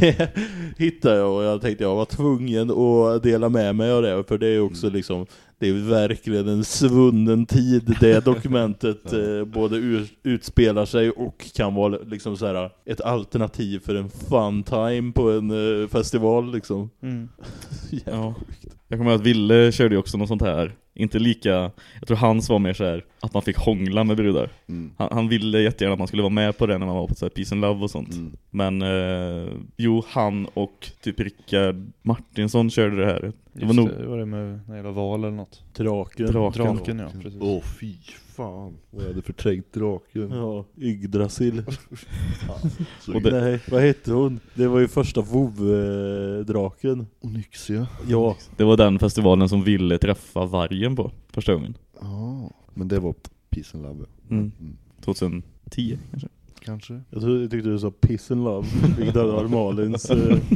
det hittade jag och jag tänkte jag var tvungen att dela med mig av det. För det är också liksom, det är verkligen en svunnen tid det dokumentet eh, både utspelar sig och kan vara liksom så här ett alternativ för en fun time på en eh, festival liksom. Mm. Ja. Jag kommer ihåg att Ville körde ju också något sånt här. Inte lika, jag tror hans var mer så här att man fick hångla med brudar. Mm. Han, han ville jättegärna att man skulle vara med på det när man var på så här Peace and Love och sånt. Mm. Men eh, jo, han och typ Rickard Martinsson körde det här. Det var nog det, var det med en jävla val eller något. Draken. Draken. Draken ja, precis. Åh fy fan, vad jag hade förträngt draken. Ja, Yggdrasil. Och det- Nej, vad hette hon? Det var ju första WoW-draken. Onyxia. Ja, Det var den festivalen som ville träffa vargen på första gången. Ja, men det var Peace and Love. Mm. Mm. 2010 kanske. Kanske. jag, tror, jag tyckte du sa Piss and Love. Vilket hade varit Malins. Eh,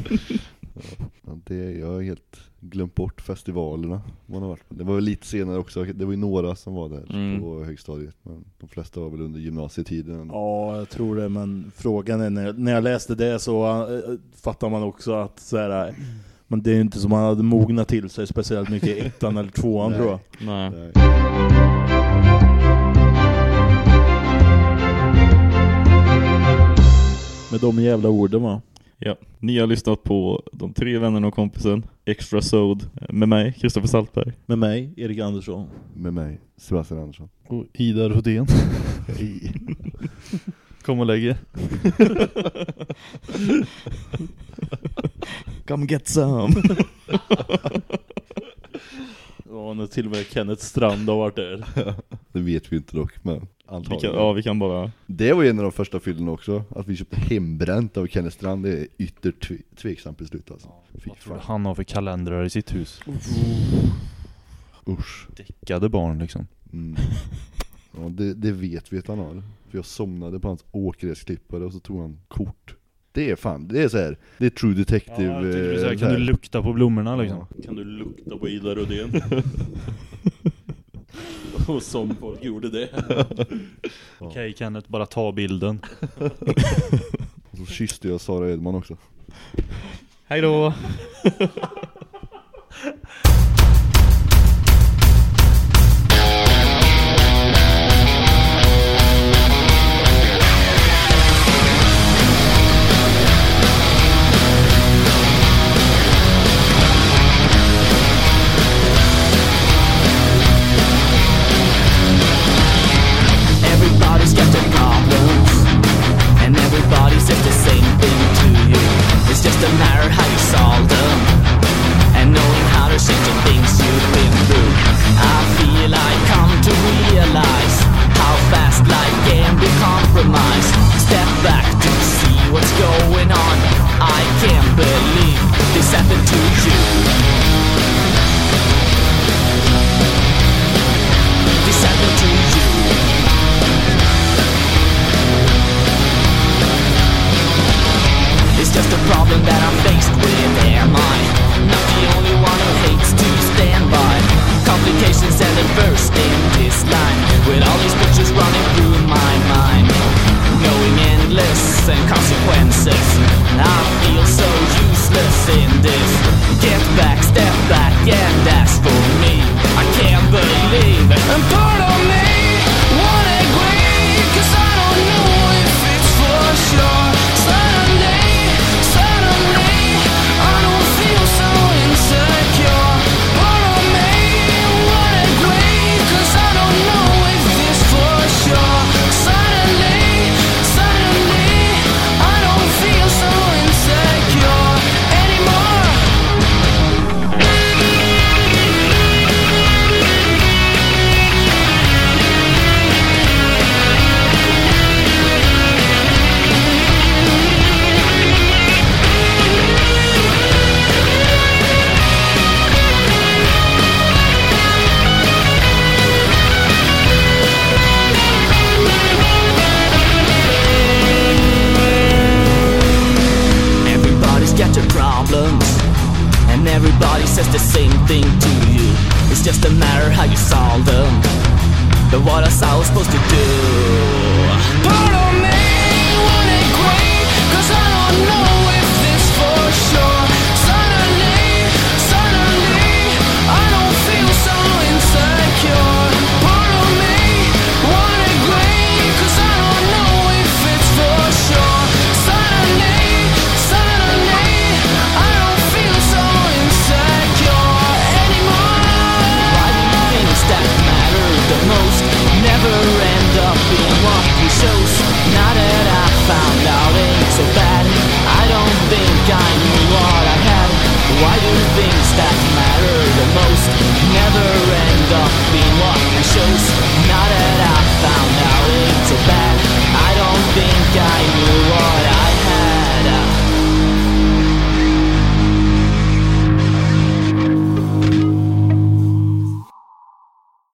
Ja, det, jag har helt glömt bort festivalerna man har varit på. Det var väl lite senare också, det var ju några som var där Mm. på högstadiet. Men de flesta var väl under gymnasietiden. ja, jag tror det. Men frågan är, när, när jag läste det så äh, fattar man också att så här, äh, men det är inte som man hade mognat till sig speciellt mycket i ettan eller tvåan Nej. tror jag. Nej. Nej. Med de jävla orden va? Ja, ni har lyssnat på De tre vännerna och kompisen Extra Sod med mig, Kristoffer Saltberg. Med mig, Erik Andersson. Med mig, Sebastian Andersson. Och Ida Rodén. Kom och lägg. Come get some! Ja, när till och med Kenneth Strand har varit där. Det vet vi inte dock, men vi kan, antagligen. ja, vi kan bara... Det var ju en av de första fyllorna också, att vi köpte hembränt av Kenneth Strand, det är ytterst tve tveksamt beslut alltså. Fy Vad tror fan. du han har för kalendrar i sitt hus? Usch. Däckade barn liksom. Mm. Ja, det, det vet vi att han har. För jag somnade på hans åkgräsklippare och så tog han kort. Det är fan, det är så här. det är true detective. Ja, eh, säga, så kan du lukta på blommorna liksom? Kan du lukta på Ida Rodén? och som folk gjorde det. Okej Kenneth, bara ta bilden. Och så kysste jag Sara Edman också. Hej då!